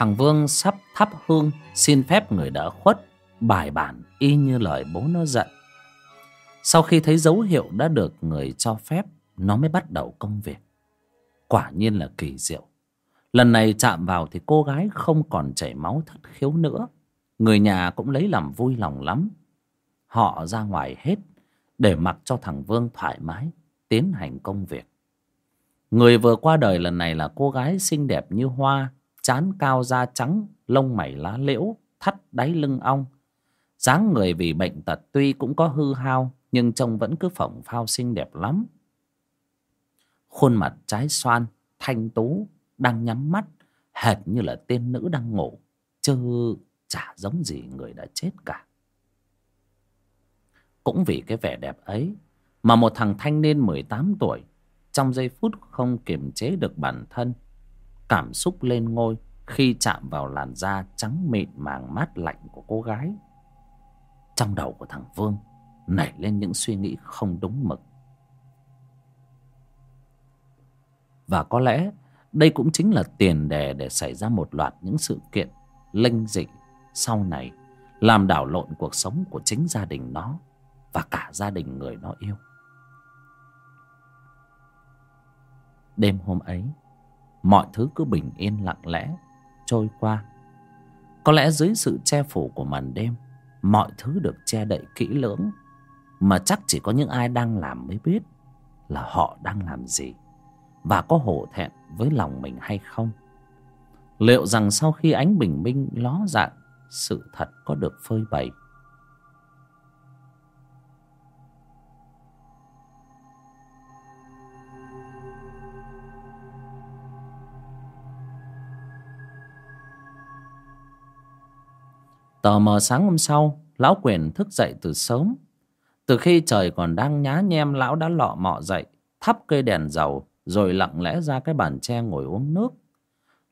Thằng vương sắp thắp hương, xin phép người đã khuất, bài bản y như lời bố nó dặn. Sau khi thấy dấu hiệu đã được người cho phép, nó mới bắt đầu công việc. Quả nhiên là kỳ diệu. Lần này chạm vào thì cô gái không còn chảy máu thất khiếu nữa. Người nhà cũng lấy làm vui lòng lắm. Họ ra ngoài hết, để mặc cho thằng vương thoải mái, tiến hành công việc. Người vừa qua đời lần này là cô gái xinh đẹp như hoa chán cao da trắng, lông mày lá liễu, thắt đáy lưng ong. Dáng người vì bệnh tật tuy cũng có hư hao, nhưng trông vẫn cứ phỏng phao xinh đẹp lắm. Khuôn mặt trái xoan, thanh tú, đang nhắm mắt, hệt như là tiên nữ đang ngủ, chứ chả giống gì người đã chết cả. Cũng vì cái vẻ đẹp ấy mà một thằng thanh niên mười tám tuổi, trong giây phút không kiềm chế được bản thân cảm xúc lên ngôi khi chạm vào làn da trắng mịn màng mát lạnh của cô gái. Trong đầu của thằng vương nảy lên những suy nghĩ không đúng mực. Và có lẽ đây cũng chính là tiền đề để xảy ra một loạt những sự kiện linh dị sau này, làm đảo lộn cuộc sống của chính gia đình nó và cả gia đình người nó yêu. Đêm hôm ấy mọi thứ cứ bình yên lặng lẽ trôi qua. Có lẽ dưới sự che phủ của màn đêm, mọi thứ được che đậy kỹ lưỡng, mà chắc chỉ có những ai đang làm mới biết là họ đang làm gì và có hổ thẹn với lòng mình hay không. Liệu rằng sau khi ánh bình minh ló dạng, sự thật có được phơi bày? Tờ mờ sáng hôm sau, lão quyền thức dậy từ sớm. Từ khi trời còn đang nhá nhem, lão đã lọ mọ dậy, thắp cây đèn dầu, rồi lặng lẽ ra cái bàn tre ngồi uống nước.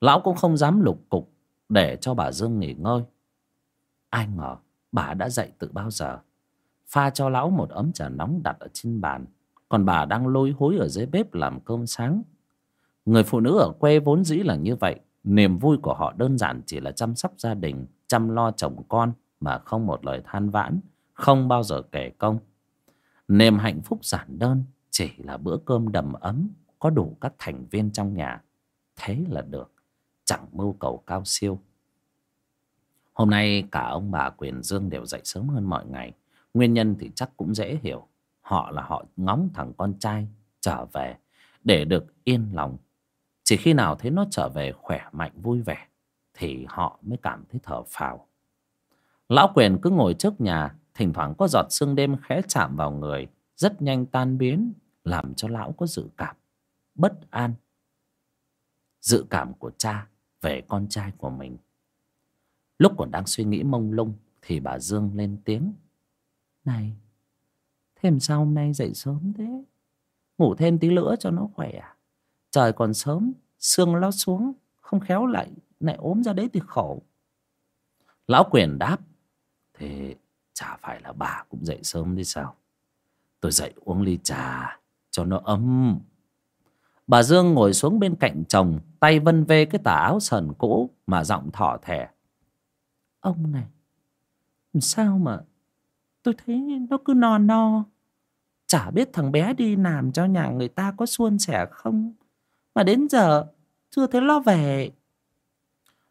Lão cũng không dám lục cục để cho bà dương nghỉ ngơi. Ai ngờ bà đã dậy từ bao giờ? Pha cho lão một ấm trà nóng đặt ở trên bàn, còn bà đang lôi hối ở dưới bếp làm cơm sáng. Người phụ nữ ở quê vốn dĩ là như vậy, niềm vui của họ đơn giản chỉ là chăm sóc gia đình chăm lo chồng con mà không một lời than vãn, không bao giờ kể công. Niềm hạnh phúc giản đơn chỉ là bữa cơm đầm ấm có đủ các thành viên trong nhà. Thế là được, chẳng mưu cầu cao siêu. Hôm nay cả ông bà quyền dương đều dậy sớm hơn mọi ngày. Nguyên nhân thì chắc cũng dễ hiểu. Họ là họ ngóng thằng con trai trở về để được yên lòng. Chỉ khi nào thấy nó trở về khỏe mạnh, vui vẻ thì họ mới cảm thấy thở phào. Lão quyền cứ ngồi trước nhà, thỉnh thoảng có giọt sương đêm khẽ chạm vào người, rất nhanh tan biến, làm cho lão có dự cảm bất an. Dự cảm của cha về con trai của mình. Lúc còn đang suy nghĩ mông lung, thì bà dương lên tiếng. Này, thêm sao hôm nay dậy sớm thế? Ngủ thêm tí nữa cho nó khỏe à? Trời còn sớm, sương nó xuống, không khéo lại lại ốm ra đấy thì khổ. Lão quyền đáp, thế chả phải là bà cũng dậy sớm đi sao? Tôi dậy uống ly trà cho nó ấm. Bà dương ngồi xuống bên cạnh chồng, tay vân vê cái tà áo sờn cũ mà giọng thỏ thẻ, ông này, sao mà tôi thấy nó cứ no no? Chả biết thằng bé đi làm cho nhà người ta có suôn sẻ không? Mà đến giờ chưa thấy lo về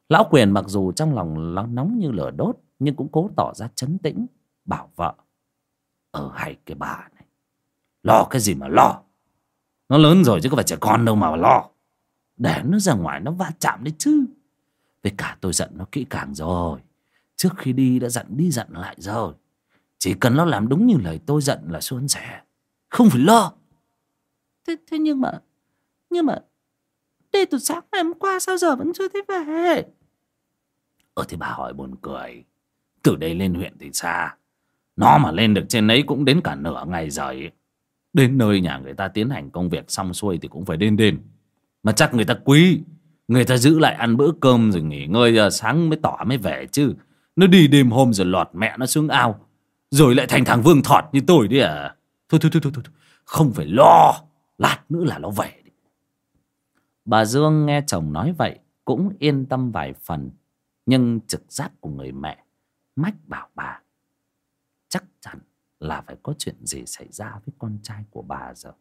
lão quyền mặc dù trong lòng nóng như lửa đốt nhưng cũng cố tỏ ra chấn tĩnh bảo vợ. Ở hay cái bà này. Lo cái gì mà lo? Nó lớn rồi chứ có phải trẻ con đâu mà lo. Để nó ra ngoài nó va chạm đấy chứ. Với cả tôi giận nó kỹ càng rồi. Trước khi đi đã dặn đi dặn lại rồi. Chỉ cần nó làm đúng như lời tôi giận là suôn sẻ. Không phải lo. Thế, thế nhưng mà nhưng mà đi từ sáng ngày hôm qua sao giờ vẫn chưa thấy về? Ờ thì bà hỏi buồn cười. Từ đây lên huyện thì xa. Nó mà lên được trên ấy cũng đến cả nửa ngày rồi đến nơi nhà người ta tiến hành công việc xong xuôi thì cũng phải đêm đêm. Mà chắc người ta quý. Người ta giữ lại ăn bữa cơm rồi nghỉ ngơi giờ sáng mới tỏ mới về chứ. Nó đi đêm hôm rồi lọt mẹ nó xuống ao. Rồi lại thành thằng vương thọt như tôi đi à. Thôi thôi thôi thôi, thôi. không phải lo. Lát nữa là nó về bà dương nghe chồng nói vậy cũng yên tâm vài phần nhưng trực giác của người mẹ, mách bảo bà, chắc chắn là phải có chuyện gì xảy ra với con trai của bà rồi.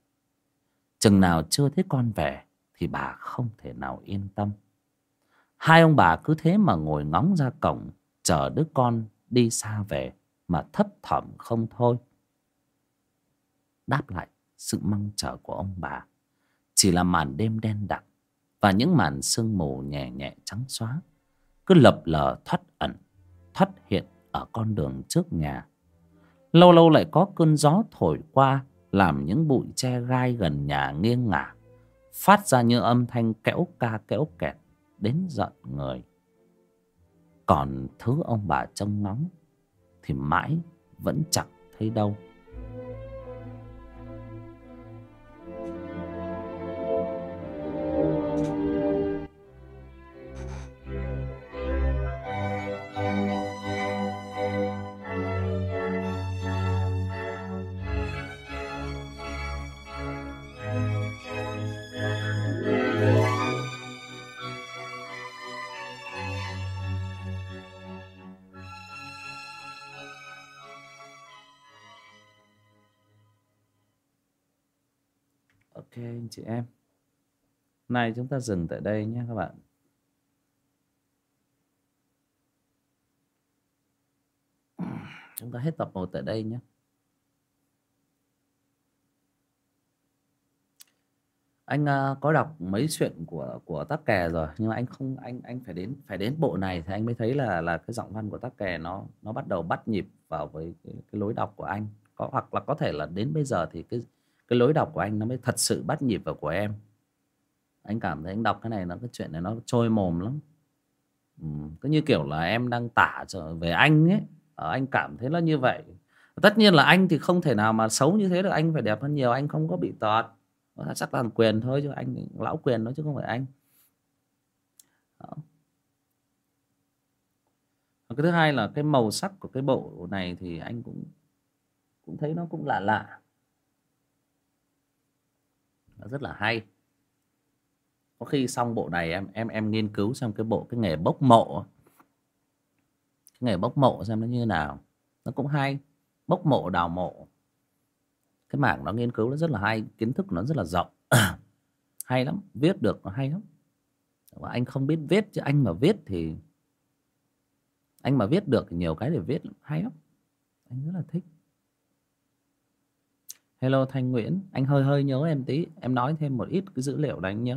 Chừng nào chưa thấy con về thì bà không thể nào yên tâm. Hai ông bà cứ thế mà ngồi ngóng ra cổng, chờ đứa con đi xa về mà thấp thỏm không thôi. Đáp lại sự mong chờ của ông bà, chỉ là màn đêm đen đặc và những màn sương mù nhẹ nhẹ trắng xóa cứ lập lờ thoát ẩn thoát hiện ở con đường trước nhà. Lâu lâu lại có cơn gió thổi qua, làm những bụi tre gai gần nhà nghiêng ngả, phát ra như âm thanh kẽo ca kẽo kẹt đến giận người. Còn thứ ông bà trông ngóng thì mãi vẫn chẳng thấy đâu. Anh chị em. Nay chúng ta dừng tại đây nhé các bạn. Chúng ta hết tập 1 tại đây nhé. Anh uh, có đọc mấy chuyện của của tác kè rồi nhưng mà anh không anh anh phải đến phải đến bộ này thì anh mới thấy là là cái giọng văn của tác kè nó nó bắt đầu bắt nhịp vào với cái, cái lối đọc của anh. Có hoặc là có thể là đến bây giờ thì cái cái lối đọc của anh nó mới thật sự bắt nhịp vào của em. Anh cảm thấy anh đọc cái này nó cái chuyện này nó trôi mồm lắm. Ừ, cứ như kiểu là em đang tả về anh ấy. Ờ, anh cảm thấy nó như vậy. Tất nhiên là anh thì không thể nào mà xấu như thế được anh phải đẹp hơn nhiều anh không có bị tọt. Ờ, chắc là quyền thôi chứ anh lão quyền đó chứ không phải anh. Đó. cái thứ hai là cái màu sắc của cái bộ này thì anh cũng cũng thấy nó cũng lạ lạ rất là hay. Có khi xong bộ này em em em nghiên cứu xem cái bộ, cái nghề bốc mộ. Cái nghề bốc mộ xem nó như nào. Nó cũng hay. Bốc mộ, đào mộ. Cái mảng nó nghiên cứu nó rất là hay, kiến thức nó rất là rộng. Hay lắm, viết được nó hay lắm. Và anh không biết viết chứ anh mà viết thì, anh mà viết được nhiều cái để viết hay lắm. Anh rất là thích hello thanh nguyễn anh hơi hơi nhớ em tí em nói thêm một ít cái dữ liệu để anh nhớ.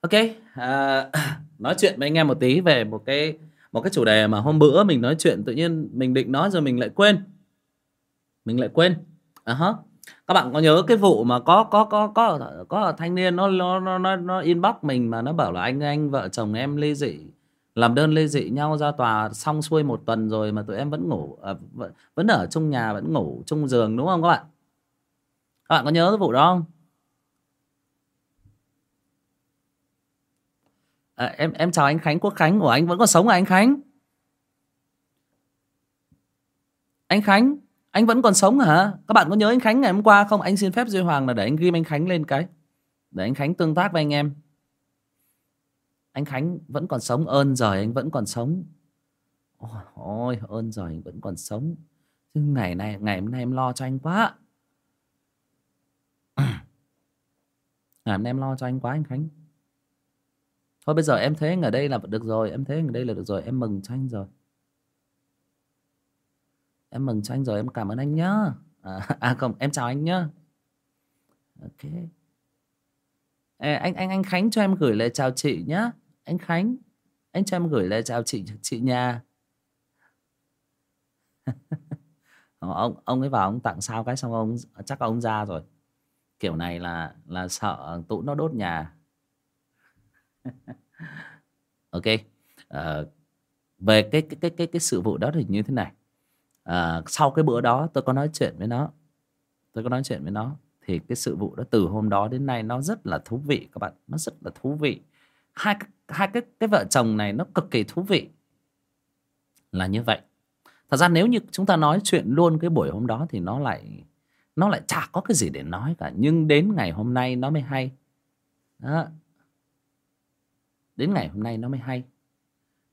Ok à, nói chuyện với anh em một tí về một cái một cái chủ đề mà hôm bữa mình nói chuyện tự nhiên mình định nói rồi mình lại quên. Mình lại quên. À uh các bạn có nhớ cái vụ mà có có có có có thanh niên nó nó nó nó inbox mình mà nó bảo là anh anh vợ chồng em ly dị làm đơn ly dị nhau ra tòa xong xuôi một tuần rồi mà tụi em vẫn ngủ à, vẫn, vẫn ở chung nhà vẫn ngủ chung giường đúng không các bạn? Các bạn có nhớ cái vụ đó không? À, em em chào anh Khánh Quốc Khánh của anh vẫn còn sống à anh Khánh? Anh khánh anh vẫn còn sống hả? Các bạn có nhớ anh khánh ngày hôm qua không? Anh xin phép duy hoàng là để anh ghim anh khánh lên cái để anh khánh tương tác với anh em anh khánh vẫn còn sống ơn rồi anh vẫn còn sống. Ôi, ôi ơn rồi anh vẫn còn sống. Chứ ngày này ngày hôm nay em lo cho anh quá. Ngày hôm nay em lo cho anh quá anh khánh. Thôi bây giờ em thấy anh ở đây là được rồi em thấy anh ở đây là được rồi em mừng cho anh rồi. Em mừng cho anh rồi em cảm ơn anh nhá. À, à không em chào anh nhá. Ok. Ê, anh anh anh Khánh cho em gửi lời chào chị nhé anh Khánh anh cho em gửi lời chào chị chị nhà. Ờ, ông ông ấy vào ông tặng sao cái xong ông chắc ông ra rồi. Kiểu này là là sợ tụ nó đốt nhà. Ok à, về cái cái cái cái cái sự vụ đó thì như thế này. À, sau cái bữa đó tôi có nói chuyện với nó. Tôi có nói chuyện với nó thì cái sự vụ đó từ hôm đó đến nay nó rất là thú vị các bạn. Nó rất là thú vị. Hai hai cái cái vợ chồng này nó cực kỳ thú vị. Là như vậy. Thật ra nếu như chúng ta nói chuyện luôn cái buổi hôm đó thì nó lại nó lại chả có cái gì để nói cả. Nhưng đến ngày hôm nay nó mới hay. Đó. đến ngày hôm nay nó mới hay.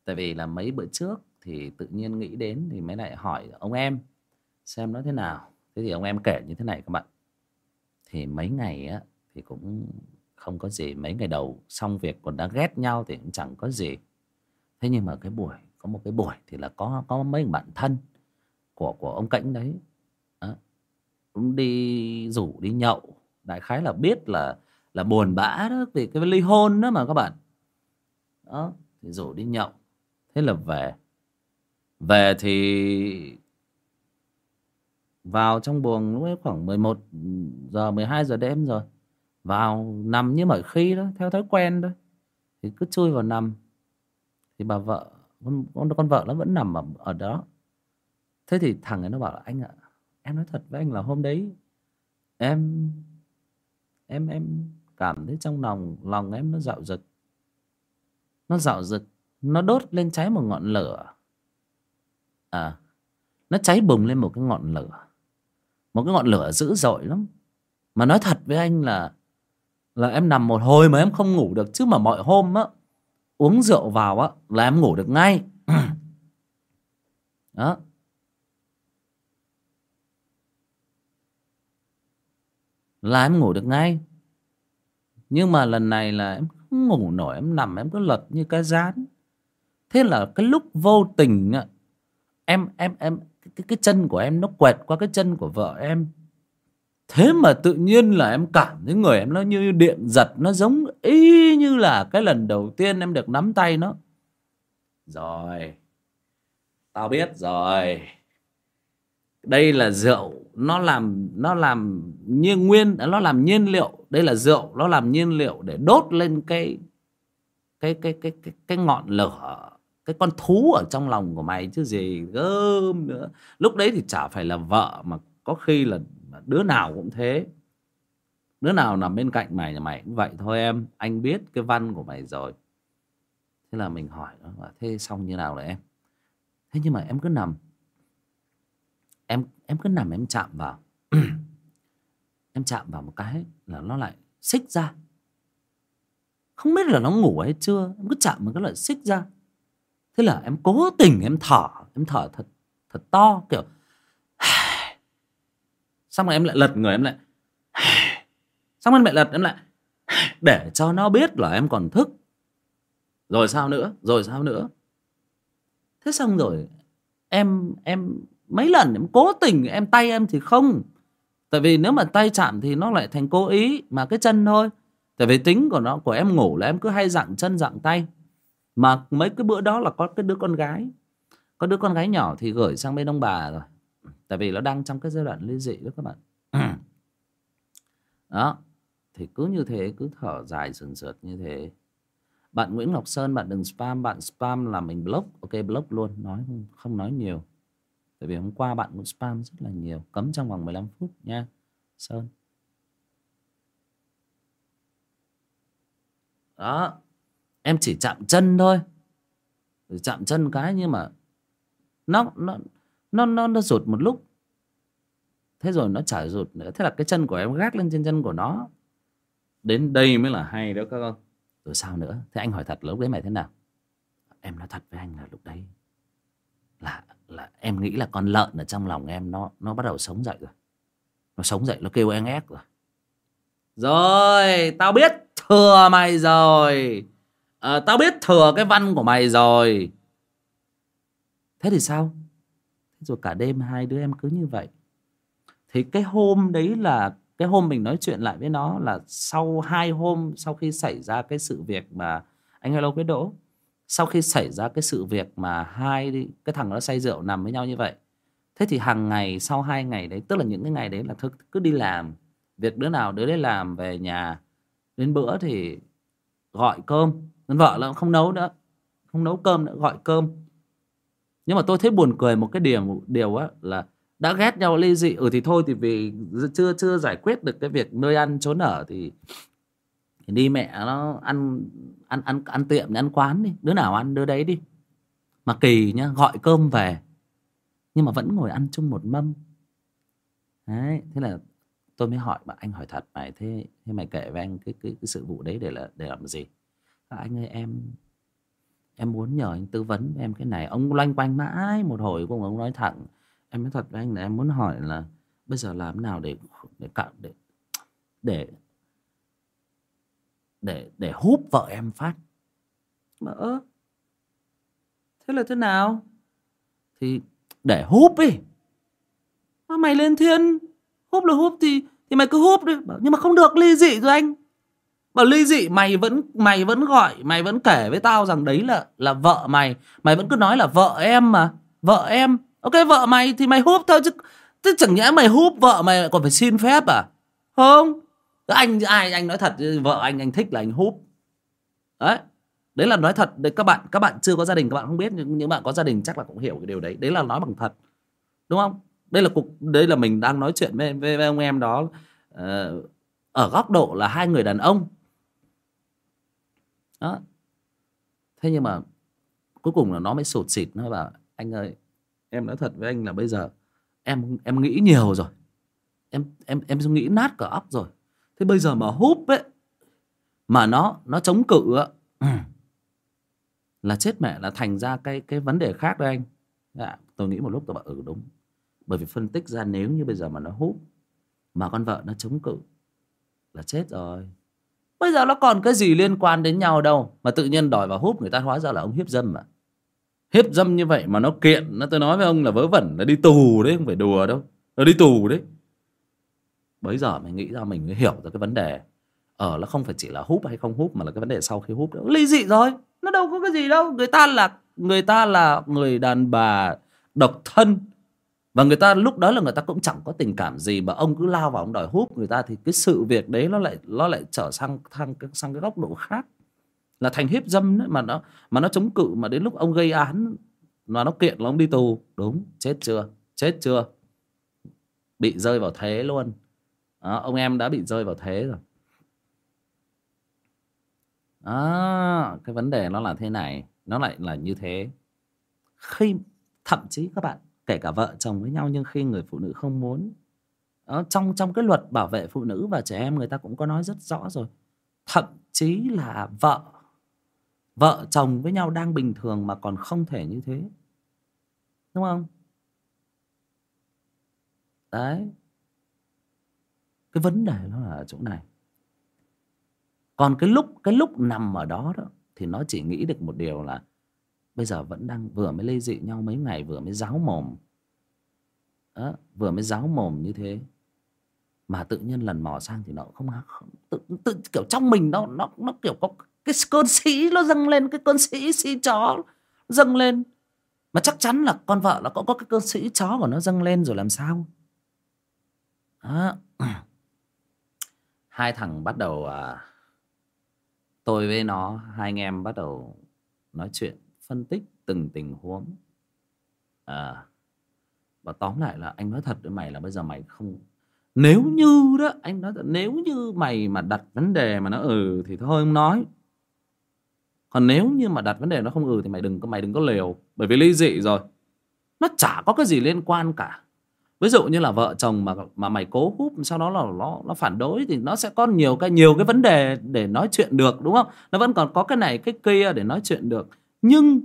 Tại vì là mấy bữa trước thì tự nhiên nghĩ đến thì mới lại hỏi ông em xem nó thế nào. Thế thì ông em kể như thế này các bạn thì mấy ngày á, thì cũng không có gì. Mấy ngày đầu xong việc còn đã ghét nhau thì cũng chẳng có gì. Thế nhưng mà cái buổi, có một cái buổi thì là có có mấy bạn thân của của ông cảnh đấy. Á cũng đi rủ, đi nhậu. Đại khái là biết là là buồn bã đó, vì cái ly hôn đó mà các bạn. Đó, thì rủ đi nhậu. Thế là về. Về thì vào trong buồng lúc ấy khoảng 11 ừ, giờ 12 giờ đêm rồi. Vào nằm như mọi khi đó theo thói quen đó. Thì cứ chui vào nằm. Thì bà vợ con con, vợ nó vẫn nằm ở, ở đó. Thế thì thằng ấy nó bảo là anh ạ em nói thật với anh là hôm đấy em em em cảm thấy trong lòng lòng em nó dạo rực nó dạo rực nó đốt lên cháy một ngọn lửa. À nó cháy bùng lên một cái ngọn lửa một cái ngọn lửa dữ dội lắm. Mà nói thật với anh là là em nằm một hồi mà em không ngủ được, chứ mà mọi hôm á, uống rượu vào á, là em ngủ được ngay. Đó. Là em ngủ được ngay. Nhưng mà lần này là em không ngủ nổi, em nằm, em cứ lật như cái rán. Thế là cái lúc vô tình á, em em em cái, cái chân của em nó quẹt qua cái chân của vợ em. Thế mà tự nhiên là em cảm thấy người em nó như điện giật nó giống y như là cái lần đầu tiên em được nắm tay nó. Rồi tao biết rồi. Đây là rượu nó làm nó làm nhiên nguyên nó làm nhiên liệu. Đây là rượu nó làm nhiên liệu để đốt lên cái cái cái cái cái, cái ngọn lửa cái con thú ở trong lòng của mày chứ gì gớm nữa. Lúc đấy thì chả phải là vợ mà có khi là đứa nào cũng thế. Đứa nào nằm bên cạnh mày là mày cũng vậy thôi em. Anh biết cái văn của mày rồi. Thế là mình hỏi nó là, thế xong như nào rồi em? Thế nhưng mà em cứ nằm. Em em cứ nằm em chạm vào. Em chạm vào một cái là nó lại xích ra. Không biết là nó ngủ hay chưa. Em cứ chạm một cái lại xích ra thế là em cố tình em thở em thở thật thật to, kiểu, xong rồi em lại lật người, em lại xong rồi em lại lật, em lại để cho nó biết là em còn thức. Rồi sao nữa? Rồi sao nữa? Thế xong rồi em em, mấy lần em cố tình em tay em thì không. Tại vì nếu mà tay chạm thì nó lại thành cố ý, mà cái chân thôi. Tại vì tính của nó, của em ngủ là em cứ hay dặn chân, dặn tay mà mấy cái bữa đó là có cái đứa con gái. Có đứa con gái nhỏ thì gửi sang bên ông bà rồi. Tại vì nó đang trong cái giai đoạn ly dị đó các bạn. Đó thì cứ như thế cứ thở dài sườn sượt như thế. Bạn Nguyễn Ngọc Sơn bạn đừng spam bạn spam là mình block. Ok block luôn nói không, không nói nhiều. Tại vì hôm qua bạn cũng spam rất là nhiều. Cấm trong vòng 15 phút nha Sơn. Đó em chỉ chạm chân thôi. Chạm chân cái nhưng mà nó nó nó nó nó rụt một lúc. Thế rồi nó chả rụt nữa. Thế là cái chân của em gác lên trên chân của nó. Đến đây mới là hay đó các con. Rồi sao nữa? Thế anh hỏi thật lúc đấy mày thế nào? Em nói thật với anh là lúc đấy là là em nghĩ là con lợn ở trong lòng em nó nó bắt đầu sống dậy rồi. Nó sống dậy, nó kêu en ép rồi. Rồi, tao biết, thừa mày rồi à, tao biết thừa cái văn của mày rồi. Thế thì sao? Rồi cả đêm hai đứa em cứ như vậy. Thì cái hôm đấy là cái hôm mình nói chuyện lại với nó là sau hai hôm sau khi xảy ra cái sự việc mà anh hello với đỗ sau khi xảy ra cái sự việc mà hai cái thằng nó say rượu nằm với nhau như vậy thế thì hàng ngày sau hai ngày đấy tức là những cái ngày đấy là thức cứ đi làm việc đứa nào đứa đấy làm về nhà đến bữa thì gọi cơm vợ là không nấu nữa không nấu cơm nữa gọi cơm. Nhưng mà tôi thấy buồn cười một cái điểm điều á là đã ghét nhau ly dị. Ừ thì thôi thì vì chưa chưa giải quyết được cái việc nơi ăn trốn ở thì, thì đi mẹ nó ăn ăn ăn ăn tiệm ăn quán đi. Đứa nào ăn đứa đấy đi. Mà kỳ nhá gọi cơm về. Nhưng mà vẫn ngồi ăn chung một mâm. Đấy thế là tôi mới hỏi mà anh hỏi thật mày thế thế mày kể với anh cái cái, cái sự vụ đấy để là để làm gì? À, anh ơi em em muốn nhờ anh tư vấn em cái này. Ông loanh quanh mãi một hồi cùng ông nói thẳng. Em nói thật với anh là em muốn hỏi là bây giờ làm nào để để cạo để để để để húp vợ em phát? Mà ơ thế là thế nào? Thì để húp đi. Mà mày lên thiên húp là húp thì thì mày cứ húp đi. Nhưng mà không được ly dị rồi anh mà ly dị mày vẫn mày vẫn gọi mày vẫn kể với tao rằng đấy là là vợ mày. Mày vẫn cứ nói là vợ em mà vợ em. Ok vợ mày thì mày húp thôi chứ chứ chẳng nhẽ mày húp vợ mày còn phải xin phép à? Không. Anh ai anh nói thật vợ anh anh thích là anh húp. Đấy. Đấy là nói thật. Đấy các bạn các bạn chưa có gia đình các bạn không biết nhưng những bạn có gia đình chắc là cũng hiểu cái điều đấy. Đấy là nói bằng thật. Đúng không? Đây là cuộc đây là mình đang nói chuyện với, với, với ông em đó. Uh, ở góc độ là hai người đàn ông đó. Thế nhưng mà cuối cùng là nó mới sụt xịt nó bảo anh ơi em nói thật với anh là bây giờ em em nghĩ nhiều rồi. Em em em nghĩ nát cả óc rồi. Thế bây giờ mà húp ấy mà nó nó chống cự á là chết mẹ là thành ra cái cái vấn đề khác đấy anh. À, tôi nghĩ một lúc tôi bảo ừ đúng. Bởi vì phân tích ra nếu như bây giờ mà nó hút mà con vợ nó chống cự là chết rồi bây giờ nó còn cái gì liên quan đến nhau đâu mà tự nhiên đòi vào hút người ta hóa ra là ông hiếp dâm mà. Hiếp dâm như vậy mà nó kiện nó tôi nói với ông là vớ vẩn là đi tù đấy không phải đùa đâu. Nó đi tù đấy. Bấy giờ mình nghĩ ra mình mới hiểu ra cái vấn đề. Ở ờ, nó không phải chỉ là hút hay không hút mà là cái vấn đề sau khi hút ly dị rồi nó đâu có cái gì đâu. Người ta là người ta là người đàn bà độc thân và người ta lúc đó là người ta cũng chẳng có tình cảm gì mà ông cứ lao vào ông đòi hút người ta thì cái sự việc đấy nó lại nó lại trở sang sang sang cái góc độ khác. Là thành hiếp dâm đấy mà nó mà nó chống cự mà đến lúc ông gây án mà nó kiện là ông đi tù. Đúng chết chưa? Chết chưa? Bị rơi vào thế luôn. À, ông em đã bị rơi vào thế rồi. À, cái vấn đề nó là thế này nó lại là như thế. Khi thậm chí các bạn kể cả vợ chồng với nhau nhưng khi người phụ nữ không muốn đó, trong trong cái luật bảo vệ phụ nữ và trẻ em người ta cũng có nói rất rõ rồi. Thậm chí là vợ vợ chồng với nhau đang bình thường mà còn không thể như thế. Đúng không? Đấy. Cái vấn đề nó là ở chỗ này. Còn cái lúc cái lúc nằm ở đó đó thì nó chỉ nghĩ được một điều là bây giờ vẫn đang vừa mới ly dị nhau mấy ngày vừa mới giáo mồm. Đó, vừa mới giáo mồm như thế. Mà tự nhiên lần mò sang thì nó không, không tự, tự kiểu trong mình nó nó nó kiểu có cái cơn sĩ nó dâng lên cái cơn sĩ sĩ chó dâng lên. Mà chắc chắn là con vợ nó có có cái cơn sĩ chó của nó dâng lên rồi làm sao? Đó. hai thằng bắt đầu à, tôi với nó hai anh em bắt đầu nói chuyện phân tích từng tình huống. À, và tóm lại là anh nói thật với mày là bây giờ mày không nếu như đó anh nói thật nếu như mày mà đặt vấn đề mà nó ừ thì thôi không nói. Còn nếu như mà đặt vấn đề nó không ừ thì mày đừng có mày đừng có liều bởi vì ly dị rồi. Nó chả có cái gì liên quan cả. Ví dụ như là vợ chồng mà mà mày cố húp sau đó là nó nó phản đối thì nó sẽ có nhiều cái nhiều cái vấn đề để nói chuyện được đúng không? Nó vẫn còn có cái này cái kia để nói chuyện được nhưng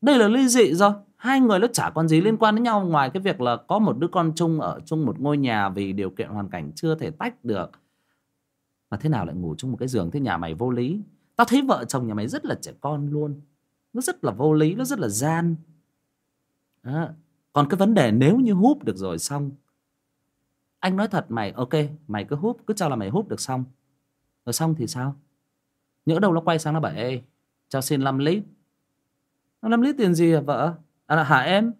đây là ly dị rồi. Hai người nó chả còn gì liên quan đến nhau. Ngoài cái việc là có một đứa con chung ở chung một ngôi nhà vì điều kiện hoàn cảnh chưa thể tách được mà thế nào lại ngủ chung một cái giường? Thế nhà mày vô lý. Tao thấy vợ chồng nhà mày rất là trẻ con luôn. Nó rất là vô lý nó rất là gian. Đó. còn cái vấn đề nếu như húp được rồi xong anh nói thật mày ok mày cứ húp cứ cho là mày húp được xong. Rồi xong thì sao? Nhỡ đâu nó quay sang nó bảo ê cho xin 5 lít 5 lít tiền gì à vợ? À, hả em?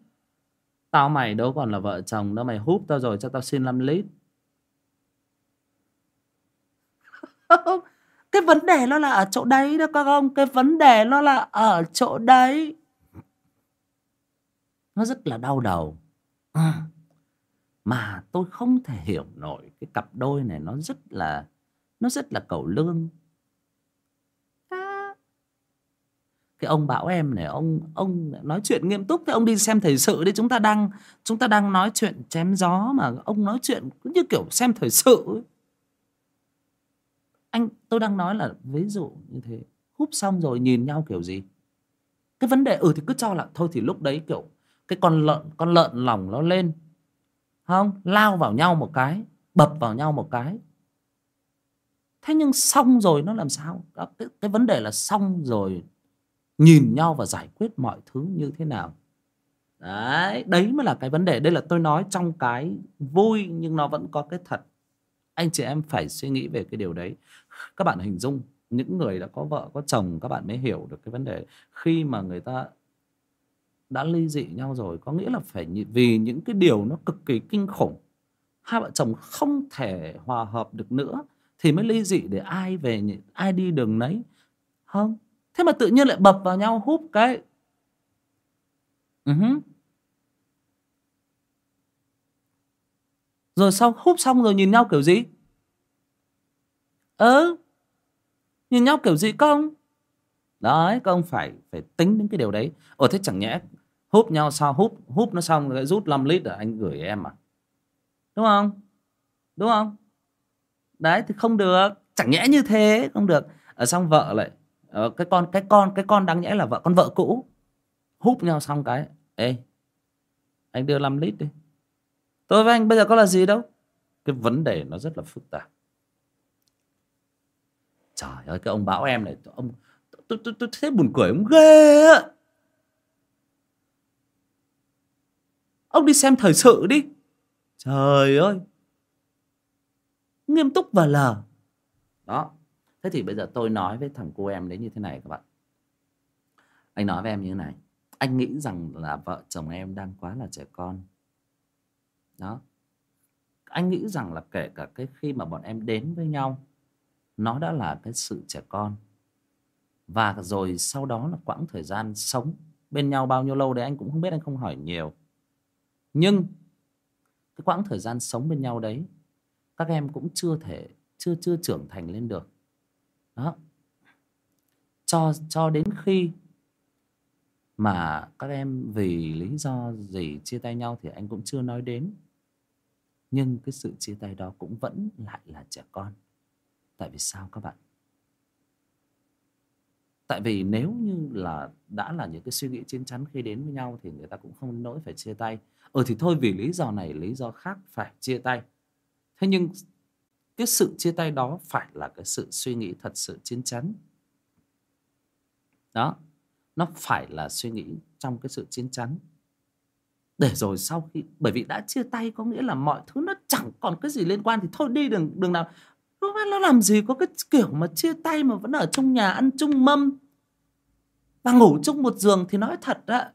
Tao mày đâu còn là vợ chồng đâu mày húp tao rồi cho tao xin 5 lít. Cái vấn đề nó là ở chỗ đấy đó các ông cái vấn đề nó là ở chỗ đấy. Nó rất là đau đầu. À, mà tôi không thể hiểu nổi cái cặp đôi này nó rất là nó rất là cầu lương. Thì ông bảo em này ông ông nói chuyện nghiêm túc thì ông đi xem thời sự đi chúng ta đang chúng ta đang nói chuyện chém gió mà ông nói chuyện cứ như kiểu xem thời sự ấy. anh tôi đang nói là ví dụ như thế húp xong rồi nhìn nhau kiểu gì? Cái vấn đề ừ thì cứ cho là thôi thì lúc đấy kiểu cái con lợn con lợn lòng nó lên không? Lao vào nhau một cái bập vào nhau một cái. Thế nhưng xong rồi nó làm sao? Cái, cái vấn đề là xong rồi nhìn nhau và giải quyết mọi thứ như thế nào. Đấy đấy mới là cái vấn đề. Đây là tôi nói trong cái vui, nhưng nó vẫn có cái thật. Anh chị em phải suy nghĩ về cái điều đấy. Các bạn hình dung, những người đã có vợ, có chồng, các bạn mới hiểu được cái vấn đề. Khi mà người ta đã ly dị nhau rồi, có nghĩa là phải vì những cái điều nó cực kỳ kinh khủng, hai vợ chồng không thể hòa hợp được nữa, thì mới ly dị để ai về ai đi đường nấy. Không thế mà tự nhiên lại bập vào nhau, húp cái. Uh-huh. rồi sau, húp xong rồi nhìn nhau kiểu gì? Ừ nhìn nhau kiểu gì không đấy các ông phải phải tính đến cái điều đấy. Ồ, thế chẳng nhẽ húp nhau sao húp húp nó xong rồi rút 5 lít rồi anh gửi em à? Đúng không? Đúng không? Đấy, thì không được. Chẳng nhẽ như thế, không được. Ở xong vợ lại Ờ, cái con cái con cái con đáng nhẽ là vợ, con vợ cũ. Húp nhau xong cái, ê, anh đưa 5 lít đi. Tôi với anh bây giờ có là gì đâu. Cái vấn đề nó rất là phức tạp. Trời ơi, cái ông bảo em này, ông, tôi tôi tôi thấy buồn cười, ông ghê á. Ông đi xem thời sự đi. Trời ơi. Nghiêm túc và lờ. Đó thế thì bây giờ tôi nói với thằng cô em đấy như thế này các bạn. Anh nói với em như thế này. Anh nghĩ rằng là vợ chồng em đang quá là trẻ con. Đó. Anh nghĩ rằng là kể cả cái khi mà bọn em đến với nhau, nó đã là cái sự trẻ con. Và rồi sau đó là quãng thời gian sống bên nhau bao nhiêu lâu đấy anh cũng không biết, anh không hỏi nhiều. Nhưng cái quãng thời gian sống bên nhau đấy, các em cũng chưa thể, chưa chưa trưởng thành lên được đó. Cho cho đến khi mà các em vì lý do gì chia tay nhau thì anh cũng chưa nói đến. Nhưng cái sự chia tay đó cũng vẫn lại là trẻ con. Tại vì sao các bạn? Tại vì nếu như là đã là những cái suy nghĩ chín chắn khi đến với nhau thì người ta cũng không nỗi phải chia tay. Ừ thì thôi vì lý do này, lý do khác phải chia tay. Thế nhưng cái sự chia tay đó phải là cái sự suy nghĩ thật sự chín chắn. Đó, nó phải là suy nghĩ trong cái sự chín chắn. Để rồi sau khi, bởi vì đã chia tay có nghĩa là mọi thứ nó chẳng còn cái gì liên quan thì thôi đi đường đường nào. Nó làm gì có cái kiểu mà chia tay mà vẫn ở trong nhà ăn chung mâm, và ngủ chung một giường thì nói thật á.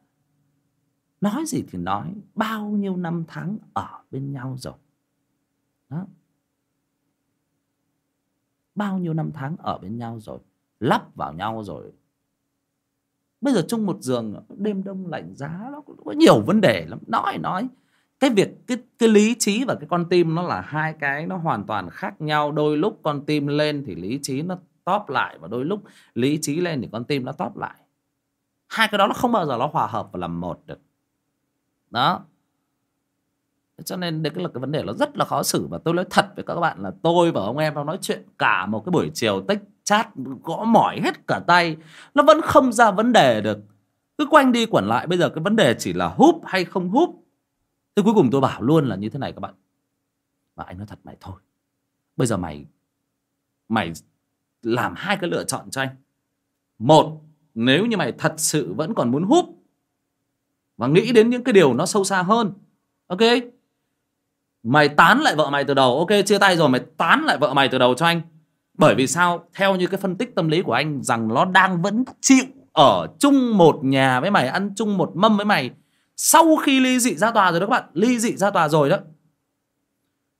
Nói gì thì nói, bao nhiêu năm tháng ở bên nhau rồi. Đó bao nhiêu năm tháng ở bên nhau rồi, lắp vào nhau rồi. Bây giờ chung một giường, đêm đông lạnh giá, nó có nhiều vấn đề lắm. Nói nói. Cái việc, cái cái lý trí và cái con tim nó là hai cái nó hoàn toàn khác nhau. Đôi lúc con tim lên thì lý trí nó tóp lại và đôi lúc lý trí lên thì con tim nó tóp lại. Hai cái đó nó không bao giờ nó hòa hợp và làm một được. Đó cho nên đấy là cái vấn đề nó rất là khó xử và tôi nói thật với các bạn là tôi và ông em nó nói chuyện cả một cái buổi chiều tích chat gõ mỏi hết cả tay. Nó vẫn không ra vấn đề được. Cứ quanh đi quẩn lại. Bây giờ cái vấn đề chỉ là húp hay không húp. Thế cuối cùng tôi bảo luôn là như thế này các bạn. Và anh nói thật, mày thôi. Bây giờ mày mày làm hai cái lựa chọn cho anh. Một, nếu như mày thật sự vẫn còn muốn húp và nghĩ đến những cái điều nó sâu xa hơn, ok? Mày tán lại vợ mày từ đầu. Ok, chia tay rồi, mày tán lại vợ mày từ đầu cho anh. Bởi vì sao? Theo như cái phân tích tâm lý của anh rằng nó đang vẫn chịu ở chung một nhà với mày, ăn chung một mâm với mày. Sau khi ly dị ra tòa rồi đó các bạn, ly dị ra tòa rồi đó.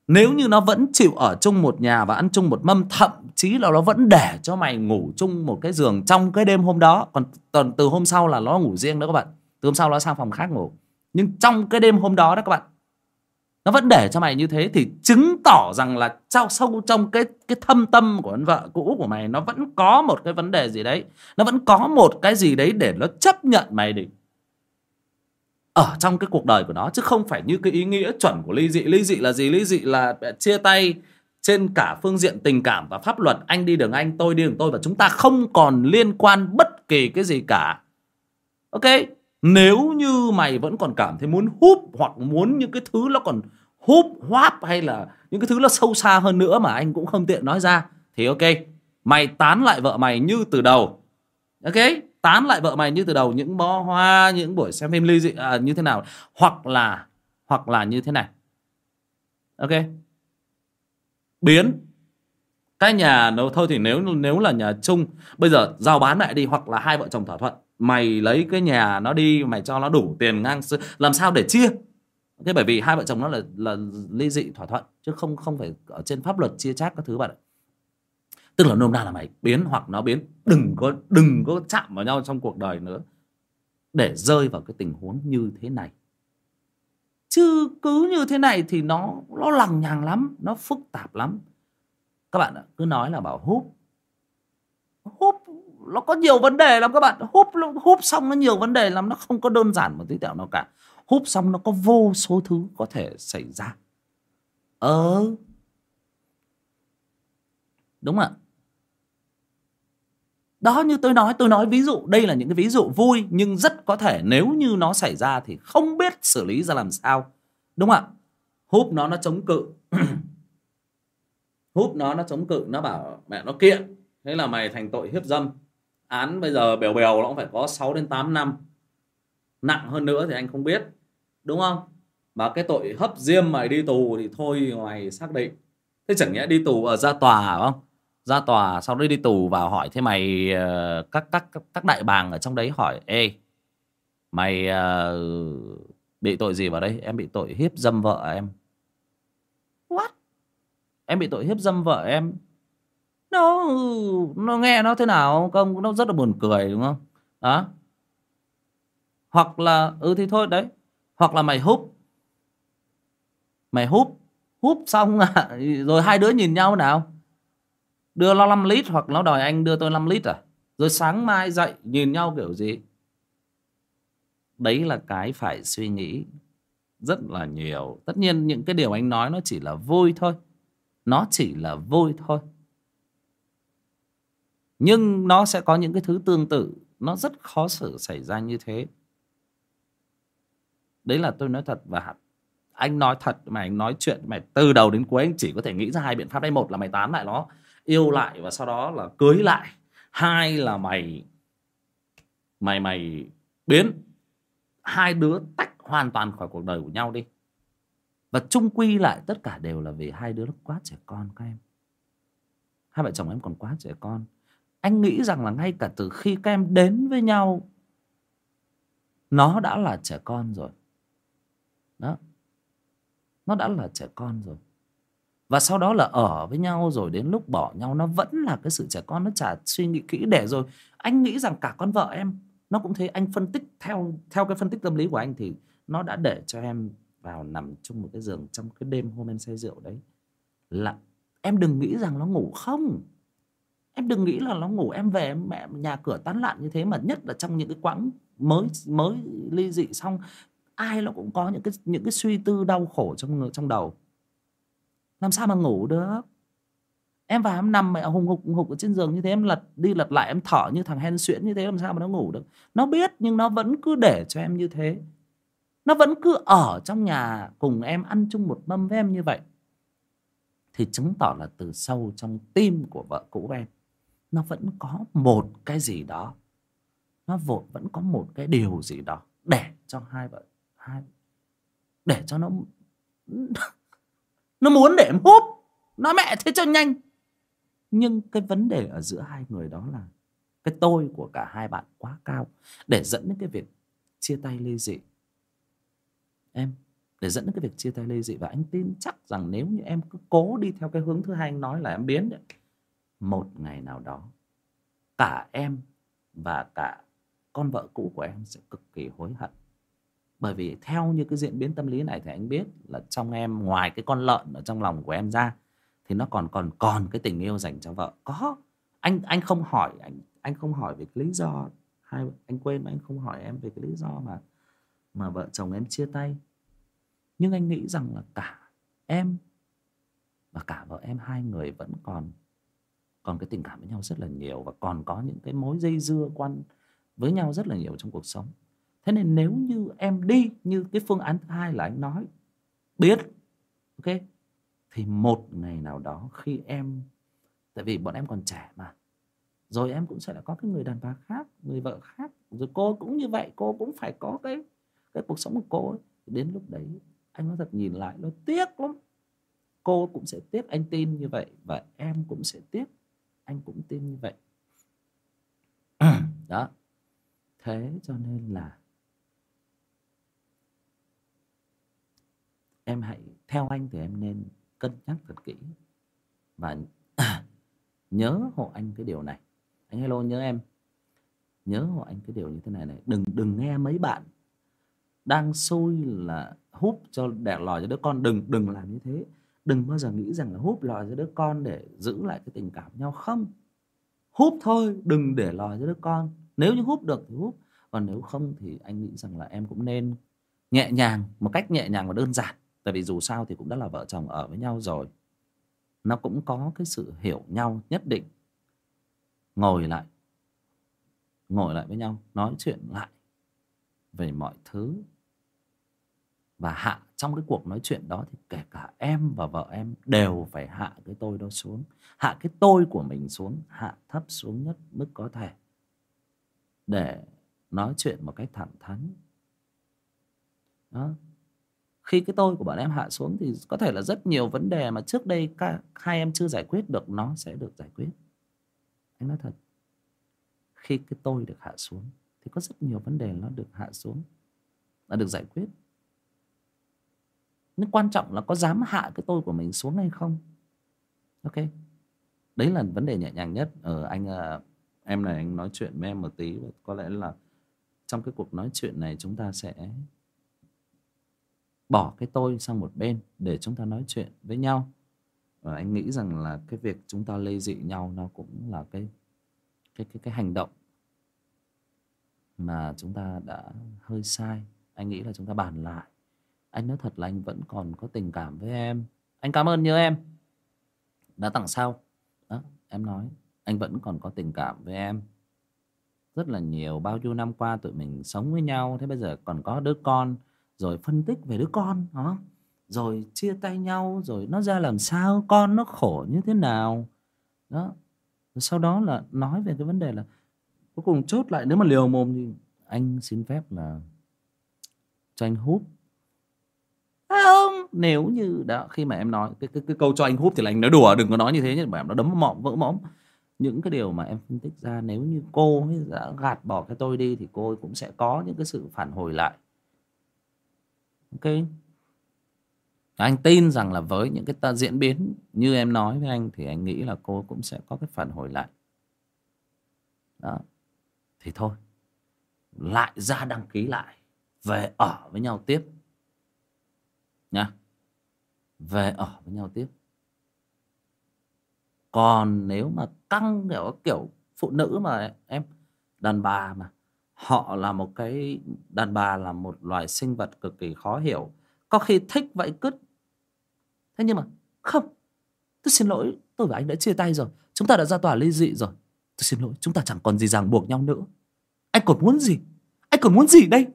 Nếu như nó vẫn chịu ở chung một nhà và ăn chung một mâm, thậm chí là nó vẫn để cho mày ngủ chung một cái giường trong cái đêm hôm đó, còn tuần, từ hôm sau là nó ngủ riêng đó các bạn. Từ hôm sau nó sang phòng khác ngủ. Nhưng trong cái đêm hôm đó đó các bạn nó vẫn để cho mày như thế thì chứng tỏ rằng là trao sâu trong cái cái thâm tâm của con vợ cũ của mày, nó vẫn có một cái vấn đề gì đấy. Nó vẫn có một cái gì đấy để nó chấp nhận mày để ở trong cái cuộc đời của nó, chứ không phải như cái ý nghĩa chuẩn của ly dị. Ly dị là gì? Ly dị là chia tay trên cả phương diện tình cảm và pháp luật. Anh đi đường anh, tôi đi đường tôi và chúng ta không còn liên quan bất kỳ cái gì cả. Ok? Nếu như mày vẫn còn cảm thấy muốn húp hoặc muốn những cái thứ nó còn húp hoáp hay là những cái thứ nó sâu xa hơn nữa mà anh cũng không tiện nói ra thì ok. Mày tán lại vợ mày như từ đầu. Ok? Tán lại vợ mày như từ đầu những bó hoa những buổi xem phim ly dị à, như thế nào. Hoặc là hoặc là như thế này. Ok? Biến. Cái nhà nó thôi thì nếu nếu là nhà chung bây giờ giao bán lại đi hoặc là hai vợ chồng thỏa thuận mày lấy cái nhà nó đi, mày cho nó đủ tiền ngang làm sao để chia? Thế bởi vì hai vợ chồng nó là là ly dị, thỏa thuận, chứ không không phải ở trên pháp luật chia chác các thứ bạn ạ. Tức là nôm na là mày biến hoặc nó biến, đừng có đừng có chạm vào nhau trong cuộc đời nữa, để rơi vào cái tình huống như thế này. Chứ cứ như thế này thì nó nó lằng nhằng lắm, nó phức tạp lắm. Các bạn ạ, cứ nói là bảo húp húp nó có nhiều vấn đề lắm các bạn. Húp húp xong nó nhiều vấn đề lắm. Nó không có đơn giản một tí tẹo nào cả. Húp xong nó có vô số thứ có thể xảy ra. Ờ. Đúng ạ. Đó, như tôi nói tôi nói ví dụ, đây là những cái ví dụ vui, nhưng rất có thể nếu như nó xảy ra thì không biết xử lý ra làm sao. Đúng không ạ. Húp nó nó chống cự. Húp nó nó chống cự. Nó bảo, mẹ, nó kiện. Thế là mày thành tội hiếp dâm án bây giờ bèo bèo nó cũng phải có 6 đến 8 năm. Nặng hơn nữa thì anh không biết đúng không? Mà cái tội hấp diêm mày đi tù thì thôi mày xác định. Thế chẳng nhẽ đi tù ở ra tòa hả không? Ra tòa sau đó đi tù vào hỏi thế mày ờ, các các các đại bàng ở trong đấy hỏi ê mày uh, bị tội gì vào đây? Em bị tội hiếp dâm vợ em. What? Em bị tội hiếp dâm vợ em nó ừ, nó nghe nó thế nào không? Nó rất là buồn cười đúng không? Đó. Hoặc là ừ thì thôi đấy. Hoặc là mày húp. Mày húp húp xong à, rồi hai đứa nhìn nhau nào. Đưa nó 5 lít hoặc nó đòi anh đưa tôi 5 lít à? Rồi sáng mai dậy nhìn nhau kiểu gì? Đấy là cái phải suy nghĩ rất là nhiều. Tất nhiên những cái điều anh nói nó chỉ là vui thôi. Nó chỉ là vui thôi nhưng nó sẽ có những cái thứ tương tự. Nó rất khó xử xảy ra như thế. Đấy là tôi nói thật và anh nói thật mà anh nói chuyện mày từ đầu đến cuối anh chỉ có thể nghĩ ra hai biện pháp. Đây một là mày tán lại nó, yêu lại và sau đó là cưới lại. Hai là mày mày mày biến hai đứa tách hoàn toàn khỏi cuộc đời của nhau đi. Và chung quy lại tất cả đều là vì hai đứa nó quá trẻ con các em. Hai vợ chồng em còn quá trẻ con anh nghĩ rằng là ngay cả từ khi các em đến với nhau, nó đã là trẻ con rồi. Đó. Nó đã là trẻ con rồi. Và sau đó là ở với nhau rồi, đến lúc bỏ nhau, nó vẫn là cái sự trẻ con, nó chả suy nghĩ kỹ để rồi. Anh nghĩ rằng cả con vợ em, nó cũng thế, anh phân tích theo theo cái phân tích tâm lý của anh thì nó đã để cho em vào nằm chung một cái giường trong cái đêm hôm em say rượu đấy. Là em đừng nghĩ rằng nó ngủ không em đừng nghĩ là nó ngủ, em về mẹ nhà cửa tán loạn như thế mà nhất là trong những cái quãng mới mới ly dị xong, ai nó cũng có những cái những cái suy tư đau khổ trong trong đầu. Làm sao mà ngủ được? Em vào em nằm mẹ hùng hục hùng hục ở trên giường như thế, em lật đi lật lại, em thở như thằng hen suyễn như thế, làm sao mà nó ngủ được? Nó biết nhưng nó vẫn cứ để cho em như thế. Nó vẫn cứ ở trong nhà cùng em ăn chung một mâm với em như vậy. Thì chứng tỏ là từ sâu trong tim của vợ cũ em nó vẫn có một cái gì đó. Nó vội, vẫn có một cái điều gì đó để cho hai vợ, hai, để cho nó nó muốn để em hút nó mẹ thế cho nhanh. Nhưng cái vấn đề ở giữa hai người đó là cái tôi của cả hai bạn quá cao để dẫn đến cái việc chia tay ly dị. Em, để dẫn đến cái việc chia tay ly dị. Và anh tin chắc rằng nếu như em cứ cố đi theo cái hướng thứ hai anh nói là em biến đấy một ngày nào đó, cả em và cả con vợ cũ của em sẽ cực kỳ hối hận. Bởi vì theo như cái diễn biến tâm lý này thì anh biết là trong em, ngoài cái con lợn ở trong lòng của em ra, thì nó còn còn còn cái tình yêu dành cho vợ. Có, anh anh không hỏi, anh anh không hỏi về cái lý do, hai anh quên mà anh không hỏi em về cái lý do mà mà vợ chồng em chia tay. Nhưng anh nghĩ rằng là cả em và cả vợ em, hai người vẫn còn còn cái tình cảm với nhau rất là nhiều và còn có những cái mối dây dưa quan với nhau rất là nhiều trong cuộc sống. Thế nên nếu như em đi như cái phương án thứ hai là anh nói, biết, ok, thì một ngày nào đó khi em, tại vì bọn em còn trẻ mà, rồi em cũng sẽ là có cái người đàn bà khác, người vợ khác, rồi cô cũng như vậy, cô cũng phải có cái cái cuộc sống của cô ấy. đến lúc đấy anh nói thật nhìn lại nó tiếc lắm. Cô cũng sẽ tiếc anh tin như vậy và em cũng sẽ tiếc anh cũng tin như vậy. Đó. Thế cho nên là em hãy theo anh thì em nên cân nhắc thật kỹ và nhớ hộ anh cái điều này. Anh hello nhớ em. Nhớ hộ anh cái điều như thế này này. Đừng đừng nghe mấy bạn đang xui là húp cho đẻ lòi cho đứa con. Đừng đừng làm như thế đừng bao giờ nghĩ rằng là húp lòi ra đứa con để giữ lại cái tình cảm nhau. Không. Húp thôi, đừng để lòi ra đứa con. Nếu như húp được thì húp, còn nếu không thì anh nghĩ rằng là em cũng nên nhẹ nhàng, một cách nhẹ nhàng và đơn giản. Tại vì dù sao thì cũng đã là vợ chồng ở với nhau rồi. Nó cũng có cái sự hiểu nhau nhất định. Ngồi lại. Ngồi lại với nhau, nói chuyện lại về mọi thứ. Và hạ trong cái cuộc nói chuyện đó thì kể cả em và vợ em đều phải hạ cái tôi đó xuống. Hạ cái tôi của mình xuống, hạ thấp xuống nhất mức có thể để nói chuyện một cách thẳng thắn. Đó. Khi cái tôi của bọn em hạ xuống thì có thể là rất nhiều vấn đề mà trước đây cả hai em chưa giải quyết được, nó sẽ được giải quyết. Anh nói thật, khi cái tôi được hạ xuống thì có rất nhiều vấn đề nó được hạ xuống là được giải quyết nhưng quan trọng là có dám hạ cái tôi của mình xuống hay không. Ok. Đấy là vấn đề nhẹ nhàng nhất. Ở ừ, anh ờ, em này anh nói chuyện với em một tí có lẽ là trong cái cuộc nói chuyện này chúng ta sẽ bỏ cái tôi sang một bên để chúng ta nói chuyện với nhau. Và anh nghĩ rằng là cái việc chúng ta lây dị nhau nó cũng là cái cái cái cái hành động mà chúng ta đã hơi sai. Anh nghĩ là chúng ta bàn lại anh nói thật là anh vẫn còn có tình cảm với em. Anh cảm ơn nhớ em. Đã tặng sau. Đó, em nói. Anh vẫn còn có tình cảm với em. Rất là nhiều, bao nhiêu năm qua tụi mình sống với nhau, thế bây giờ còn có đứa con, rồi phân tích về đứa con đó rồi chia tay nhau, rồi nó ra làm sao, con nó khổ như thế nào? Đó. Rồi sau đó là nói về cái vấn đề là cuối cùng chốt lại, nếu mà liều mồm thì anh xin phép là cho anh hút không? Nếu như đó khi mà em nói cái, cái, cái câu cho anh hút thì là anh nói đùa đừng có nói như thế nhé bởi nó đấm mõm, vỡ mõm. Những cái điều mà em phân tích ra nếu như cô ấy đã gạt bỏ cái tôi đi thì cô ấy cũng sẽ có những cái sự phản hồi lại. Ok? Anh tin rằng là với những cái ta diễn biến như em nói với anh thì anh nghĩ là cô cũng sẽ có cái phản hồi lại. Đó. Thì thôi lại ra đăng ký lại về ở với nhau tiếp nha. Về ở với nhau tiếp. Còn nếu mà căng kiểu kiểu phụ nữ mà em, đàn bà mà, họ là một cái, đàn bà là một loài sinh vật cực kỳ khó hiểu. Có khi thích vậy cứt thế nhưng mà không. Tôi xin lỗi, tôi và anh đã chia tay rồi. Chúng ta đã ra tòa ly dị rồi. Tôi xin lỗi, chúng ta chẳng còn gì ràng buộc nhau nữa. Anh còn muốn gì? Anh còn muốn gì đây?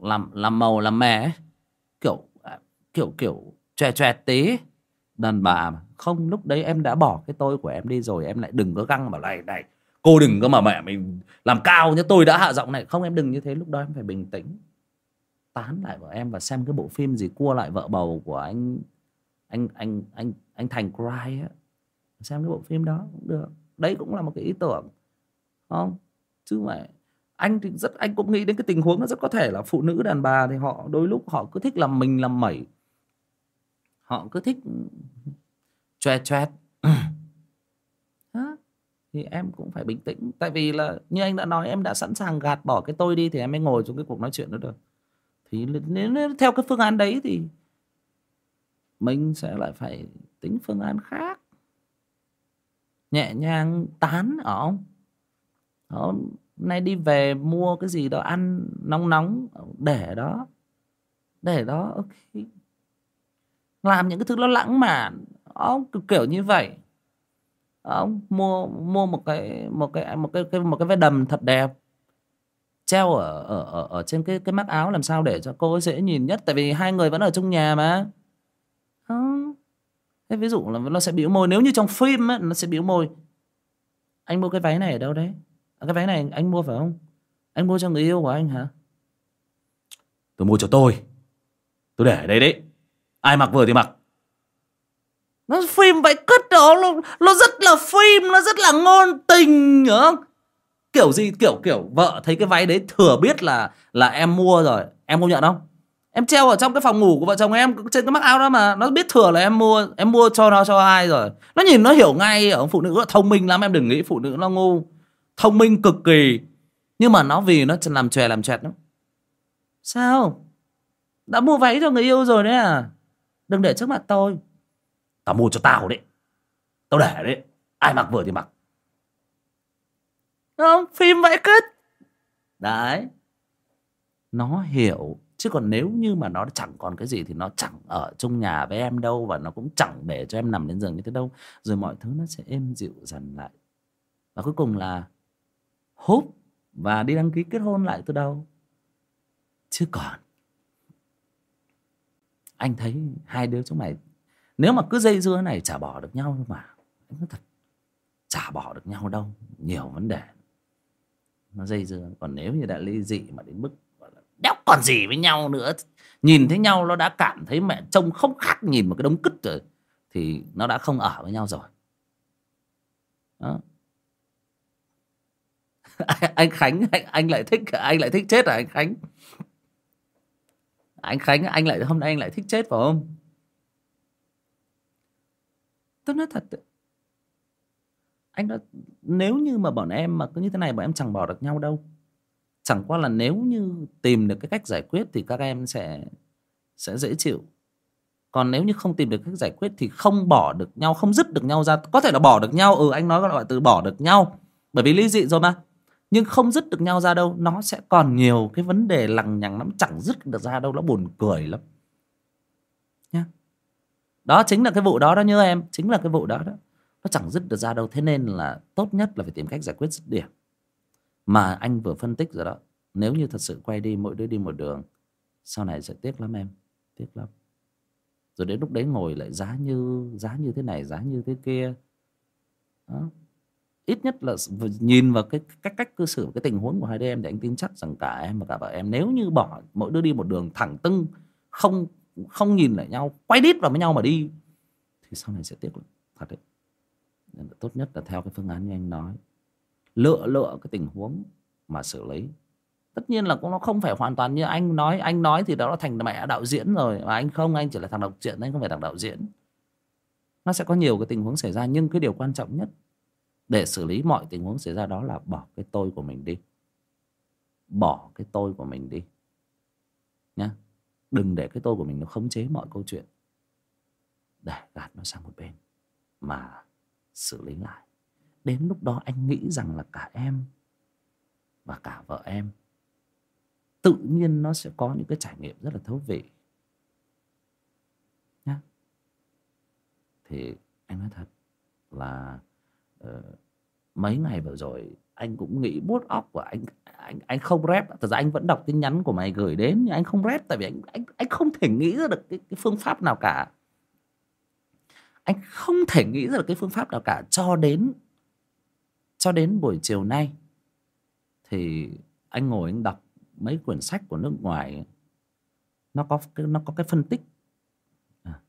Làm làm màu, làm mè ấy kiểu à, kiểu kiểu chòe chòe tí. Đàn bà mà, không, lúc đấy em đã bỏ cái tôi của em đi rồi, em lại đừng có găng bảo này này, cô đừng có mà mẹ mình làm cao nhé tôi đã hạ giọng này. Không, em đừng như thế, lúc đó em phải bình tĩnh. Tán lại vợ em và xem cái bộ phim gì cua lại vợ bầu của anh anh anh anh anh thành cry á. Xem cái bộ phim đó cũng được. Đấy cũng là một cái ý tưởng, không? Chứ mà anh thì rất anh cũng nghĩ đến cái tình huống nó rất có thể là phụ nữ đàn bà thì họ đôi lúc họ cứ thích làm mình làm mẩy. Họ cứ thích choe choét thì em cũng phải bình tĩnh. Tại vì là như anh đã nói em đã sẵn sàng gạt bỏ cái tôi đi thì em mới ngồi trong cái cuộc nói chuyện đó được. Thì nếu, nếu theo cái phương án đấy thì mình sẽ lại phải tính phương án khác. Nhẹ nhàng tán ở không? Nay đi về mua cái gì đó ăn nóng nóng để đó để đó ok. Làm những cái thứ nó lãng mạn ông kiểu như vậy. Ông mua mua một cái một cái một cái, cái một cái váy đầm thật đẹp. Treo ở ở ở, ở trên cái cái mắc áo làm sao để cho cô ấy dễ nhìn nhất tại vì hai người vẫn ở trong nhà mà. Không thế ví dụ là nó sẽ biểu môi nếu như trong phim á nó sẽ biểu môi. Anh mua cái váy này ở đâu đấy? À, cái váy này anh mua phải không? Anh mua cho người yêu của anh hả? Tôi mua cho tôi. Tôi để ở đây đấy. Ai mặc vừa thì mặc. Nó phim vậy cất đó nó, nó rất là phim nó rất là ngôn tình hiểu không kiểu gì kiểu kiểu vợ thấy cái váy đấy thừa biết là là em mua rồi. Em công nhận không? Em treo ở trong cái phòng ngủ của vợ chồng em trên cái mắc áo đó mà nó biết thừa là em mua em mua cho nó cho ai rồi. Nó nhìn nó hiểu ngay ở phụ nữ thông minh lắm em đừng nghĩ phụ nữ nó ngu thông minh cực kỳ. Nhưng mà nó vì nó làm chòe, làm chẹt lắm. Sao? Đã mua váy cho người yêu rồi đấy à? Đừng để trước mặt tôi. Tao mua cho tao đấy. Tao để đấy. Ai mặc vừa thì mặc. Không, phim vậy kết đấy. Nó hiểu. Chứ còn nếu như mà nó chẳng còn cái gì thì nó chẳng ở chung nhà với em đâu và nó cũng chẳng để cho em nằm lên giường như thế đâu. Rồi mọi thứ nó sẽ êm dịu dần lại. Và cuối cùng là húp và đi đăng ký kết hôn lại từ đầu. Chứ còn, anh thấy hai đứa chúng mày, nếu mà cứ dây dưa này, chả bỏ được nhau đâu mà. Anh nói thật, chả bỏ được nhau đâu, nhiều vấn đề. Nó dây dưa. Còn nếu như đã ly dị mà đến mức đéo còn gì với nhau nữa, nhìn thấy nhau nó đã cảm thấy mẹ trông không khác nhìn một cái đống cứt rồi, thì nó đã không ở với nhau rồi. Đó. anh khánh anh, anh lại thích anh lại thích chết à anh khánh? Anh khánh anh lại hôm nay anh lại thích chết phải không? Tôi nói thật anh đã nếu như mà bọn em mà cứ như thế này bọn em chẳng bỏ được nhau đâu. Chẳng qua là nếu như tìm được cái cách giải quyết thì các em sẽ sẽ dễ chịu. Còn nếu như không tìm được cách giải quyết thì không bỏ được nhau không dứt được nhau ra. Có thể là bỏ được nhau ừ anh nói gọi từ bỏ được nhau. Bởi vì ly dị rồi mà? Nhưng không dứt được nhau ra đâu, nó sẽ còn nhiều cái vấn đề lằng nhằng lắm, chẳng dứt được ra đâu, nó buồn cười lắm. Nhá. Đó chính là cái vụ đó đó như em, chính là cái vụ đó đó. Nó chẳng dứt được ra đâu, thế nên là tốt nhất là phải tìm cách giải quyết dứt điểm. Mà anh vừa phân tích rồi đó, nếu như thật sự quay đi, mỗi đứa đi một đường, sau này sẽ tiếc lắm em, tiếc lắm. Rồi đến lúc đấy ngồi lại giá như giá như thế này, giá như thế kia. Đó ít nhất là nhìn vào cái cách cách cư xử, cái tình huống của hai đứa em để anh tin chắc rằng cả em và cả vợ em nếu như bỏ mỗi đứa đi một đường thẳng tưng, không không nhìn lại nhau, quay đít vào với nhau mà đi, thì sau này sẽ tiếc lắm thật đấy. Nên tốt nhất là theo cái phương án như anh nói, lựa lựa cái tình huống mà xử lý. Tất nhiên là cũng nó không phải hoàn toàn như anh nói anh nói thì đó là thành mẹ đạo diễn rồi, mà anh không, anh chỉ là thằng đọc truyện, anh không phải thằng đạo diễn. Nó sẽ có nhiều cái tình huống xảy ra nhưng cái điều quan trọng nhất để xử lý mọi tình huống xảy ra đó là bỏ cái tôi của mình đi. Bỏ cái tôi của mình đi. Nhá. Đừng để cái tôi của mình nó khống chế mọi câu chuyện. Để gạt nó sang một bên. Mà xử lý lại. Đến lúc đó anh nghĩ rằng là cả em và cả vợ em tự nhiên nó sẽ có những cái trải nghiệm rất là thú vị. Nhá. Thì anh nói thật là Ờ, mấy ngày vừa rồi anh cũng nghĩ bút óc của anh anh anh không rep. Thật ra anh vẫn đọc tin nhắn của mày gửi đến nhưng anh không rep tại vì anh anh anh không thể nghĩ ra được cái, cái phương pháp nào cả. Anh không thể nghĩ ra được cái phương pháp nào cả. Cho đến cho đến buổi chiều nay thì anh ngồi anh đọc mấy quyển sách của nước ngoài nó có nó có cái phân tích. À,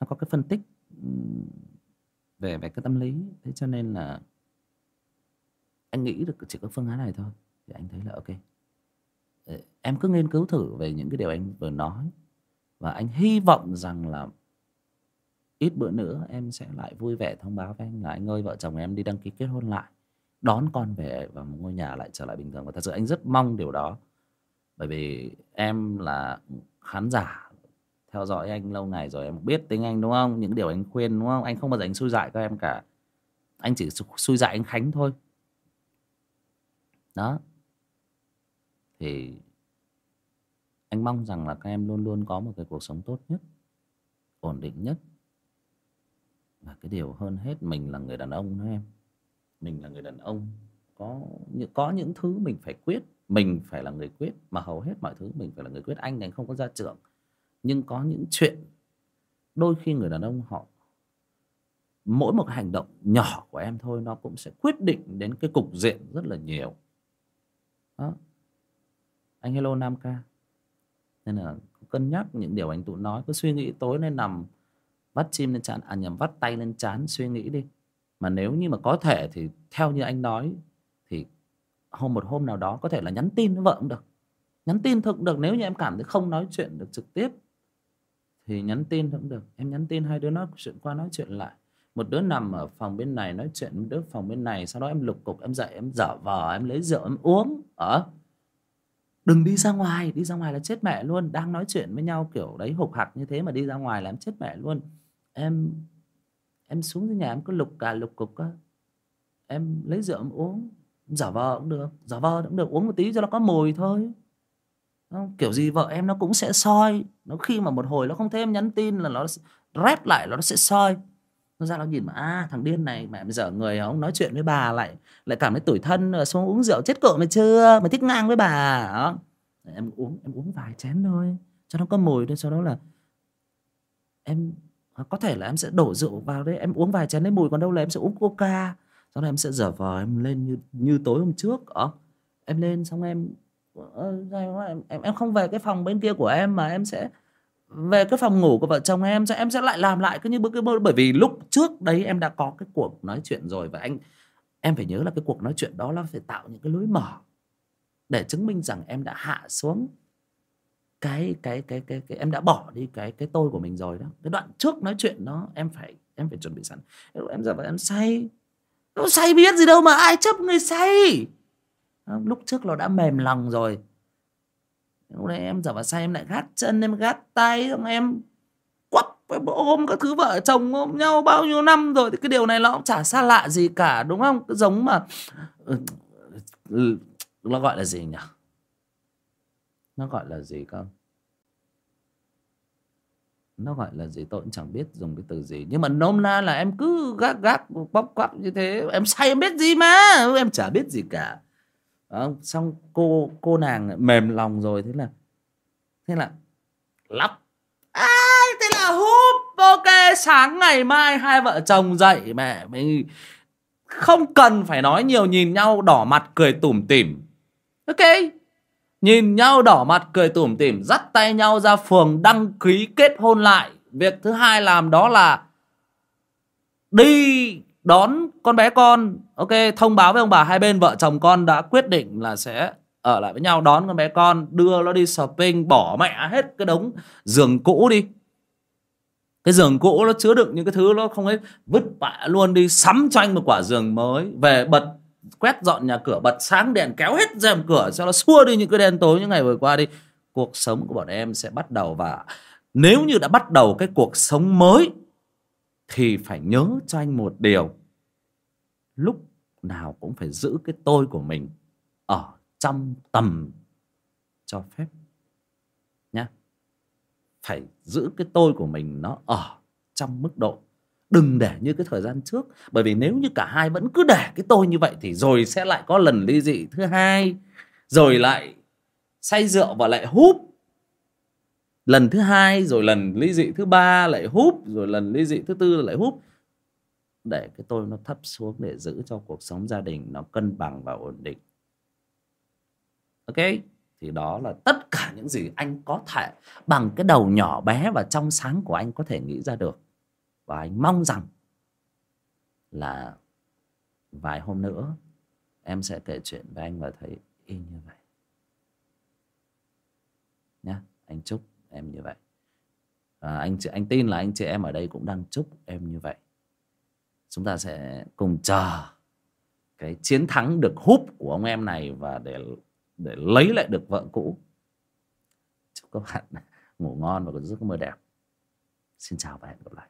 nó có cái phân tích về về cái tâm lý. Thế cho nên là anh nghĩ được chỉ có phương án này thôi. Thì anh thấy là ok. Ờ, em cứ nghiên cứu thử về những cái điều anh vừa nói. Và anh hy vọng rằng là ít bữa nữa em sẽ lại vui vẻ thông báo với anh là anh ơi, vợ chồng em đi đăng ký kết hôn lại, đón con về và một ngôi nhà lại trở lại bình thường. Và thật sự anh rất mong điều đó. Bởi vì em là khán giả theo dõi anh lâu ngày rồi em biết tiếng anh, đúng không? Những điều anh khuyên, đúng không? Anh không bao giờ anh xui dại các em cả. Anh chỉ xui dại anh khánh thôi. Đó. Thì anh mong rằng là các em luôn luôn có một cái cuộc sống tốt nhất, ổn định nhất. Và cái điều hơn hết mình là người đàn ông đó em. Mình là người đàn ông, có những có những thứ mình phải quyết. Mình phải là người quyết, mà hầu hết mọi thứ mình phải là người quyết. Anh này không có gia trưởng nhưng có những chuyện, đôi khi người đàn ông họ, mỗi một hành động nhỏ của em thôi, nó cũng sẽ quyết định đến cái cục diện rất là nhiều. Đó. Anh hello nam ca. Nên là cân nhắc những điều anh tụ nói. Cứ suy nghĩ tối nên nằm, vắt chim lên chán à nhầm, vắt tay lên chán suy nghĩ đi. Mà nếu như mà có thể thì theo như anh nói, thì hôm một hôm nào đó có thể là nhắn tin với vợ cũng được. Nhắn tin thực được, nếu như em cảm thấy không nói chuyện được trực tiếp thì nhắn tin cũng được. Em nhắn tin hai đứa nói chuyện qua nói chuyện lại. Một đứa nằm ở phòng bên này nói chuyện một đứa phòng bên này, sau đó em lục cục, em dậy, em dở vờ em lấy rượu, em uống, ở. Đừng đi ra ngoài, đi ra ngoài là chết mẹ luôn. Đang nói chuyện với nhau kiểu đấy, hục hặc như thế mà đi ra ngoài là em chết mẹ luôn. Em em xuống dưới nhà em cứ lục cả lục cục á. Em lấy rượu, em uống giả vờ cũng được giả vờ cũng được, uống một tí cho nó có mùi thôi? Kiểu gì vợ em nó cũng sẽ soi. Nó khi mà một hồi nó không thêm nhắn tin là nó rep lại nó sẽ soi. Nó ra nó nhìn mà à thằng điên này, mẹ bây giờ người ông nói chuyện với bà lại lại cảm thấy tủi thân ờ, xuống uống rượu chết cựa mày chưa? Mày thích ngang với bà đó em uống em uống vài chén thôi, cho nó có mùi thôi, sau đó là em à, có thể là em sẽ đổ rượu vào đấy, em uống vài chén lấy mùi, còn đâu là em sẽ uống coca. Sau đó em sẽ dở vờ em lên như như tối hôm trước ờ. Em lên xong em em, em không về cái phòng bên kia của em mà em sẽ về cái phòng ngủ của vợ chồng em sẽ em sẽ lại làm lại cứ như bữa cái bởi vì lúc trước đấy em đã có cái cuộc nói chuyện rồi và anh em phải nhớ là cái cuộc nói chuyện đó là phải tạo những cái lối mở để chứng minh rằng em đã hạ xuống cái cái cái cái cái em đã bỏ đi cái cái tôi của mình rồi đó. Cái đoạn trước nói chuyện đó em phải em phải chuẩn bị sẵn. Em giờ em say. Nó say biết gì đâu mà ai chấp người say? Lúc trước nó đã mềm lòng rồi. Lúc đấy em giờ vào say em lại gắt chân, em gắt tay, xong em quắp em ôm các thứ vợ chồng ôm nhau bao nhiêu năm rồi thì cái điều này nó cũng chả xa lạ gì cả, đúng không? Cứ giống mà ừ, ừ, nó gọi là gì nhỉ? Nó gọi là gì không nó gọi là gì? Tôi cũng chẳng biết dùng cái từ gì. Nhưng mà nôm na là em cứ gác gác bóc quắp như thế. Em say em biết gì mà, em chả biết gì cả à, xong cô cô nàng mềm lòng rồi thế là thế là lắp. À, thế là húp ok sáng ngày mai hai vợ chồng dậy mẹ mình không cần phải nói nhiều nhìn nhau đỏ mặt cười tủm tỉm. Ok nhìn nhau đỏ mặt cười tủm tỉm dắt tay nhau ra phường đăng ký kết hôn lại. Việc thứ hai làm đó là đi đón con bé con. Ok, thông báo với ông bà, hai bên vợ chồng con đã quyết định là sẽ ở lại với nhau, đón con bé con, đưa nó đi shopping, bỏ mẹ hết cái đống giường cũ đi. Cái giường cũ nó chứa đựng những cái thứ nó không hết vứt bạ luôn đi, sắm cho anh một quả giường mới. Về bật, quét dọn nhà cửa, bật sáng đèn, kéo hết rèm cửa, cho nó xua đi những cái đen tối những ngày vừa qua đi. Cuộc sống của bọn em sẽ bắt đầu và nếu như đã bắt đầu cái cuộc sống mới thì phải nhớ cho anh một điều. Lúc nào cũng phải giữ cái tôi của mình ở trong tầm cho phép nhá. Phải giữ cái tôi của mình nó ở trong mức độ. Đừng để như cái thời gian trước, bởi vì nếu như cả hai vẫn cứ để cái tôi như vậy thì rồi sẽ lại có lần ly dị thứ hai, rồi lại say rượu và lại húp lần thứ hai, rồi lần ly dị thứ ba lại húp, rồi lần ly dị thứ tư lại húp. Để cái tôi nó thấp xuống để giữ cho cuộc sống gia đình nó cân bằng và ổn định. Ok? Thì đó là tất cả những gì anh có thể bằng cái đầu nhỏ bé và trong sáng của anh có thể nghĩ ra được. Và anh mong rằng là vài hôm nữa em sẽ kể chuyện với anh và thấy y như vậy. Nhá, anh chúc em như vậy. À, anh anh tin là anh chị em ở đây cũng đang chúc em như vậy. Chúng ta sẽ cùng chờ cái chiến thắng được húp của ông em này và để để lấy lại được vợ cũ. Chúc các bạn ngủ ngon và có giấc mơ đẹp. Xin chào và hẹn gặp lại.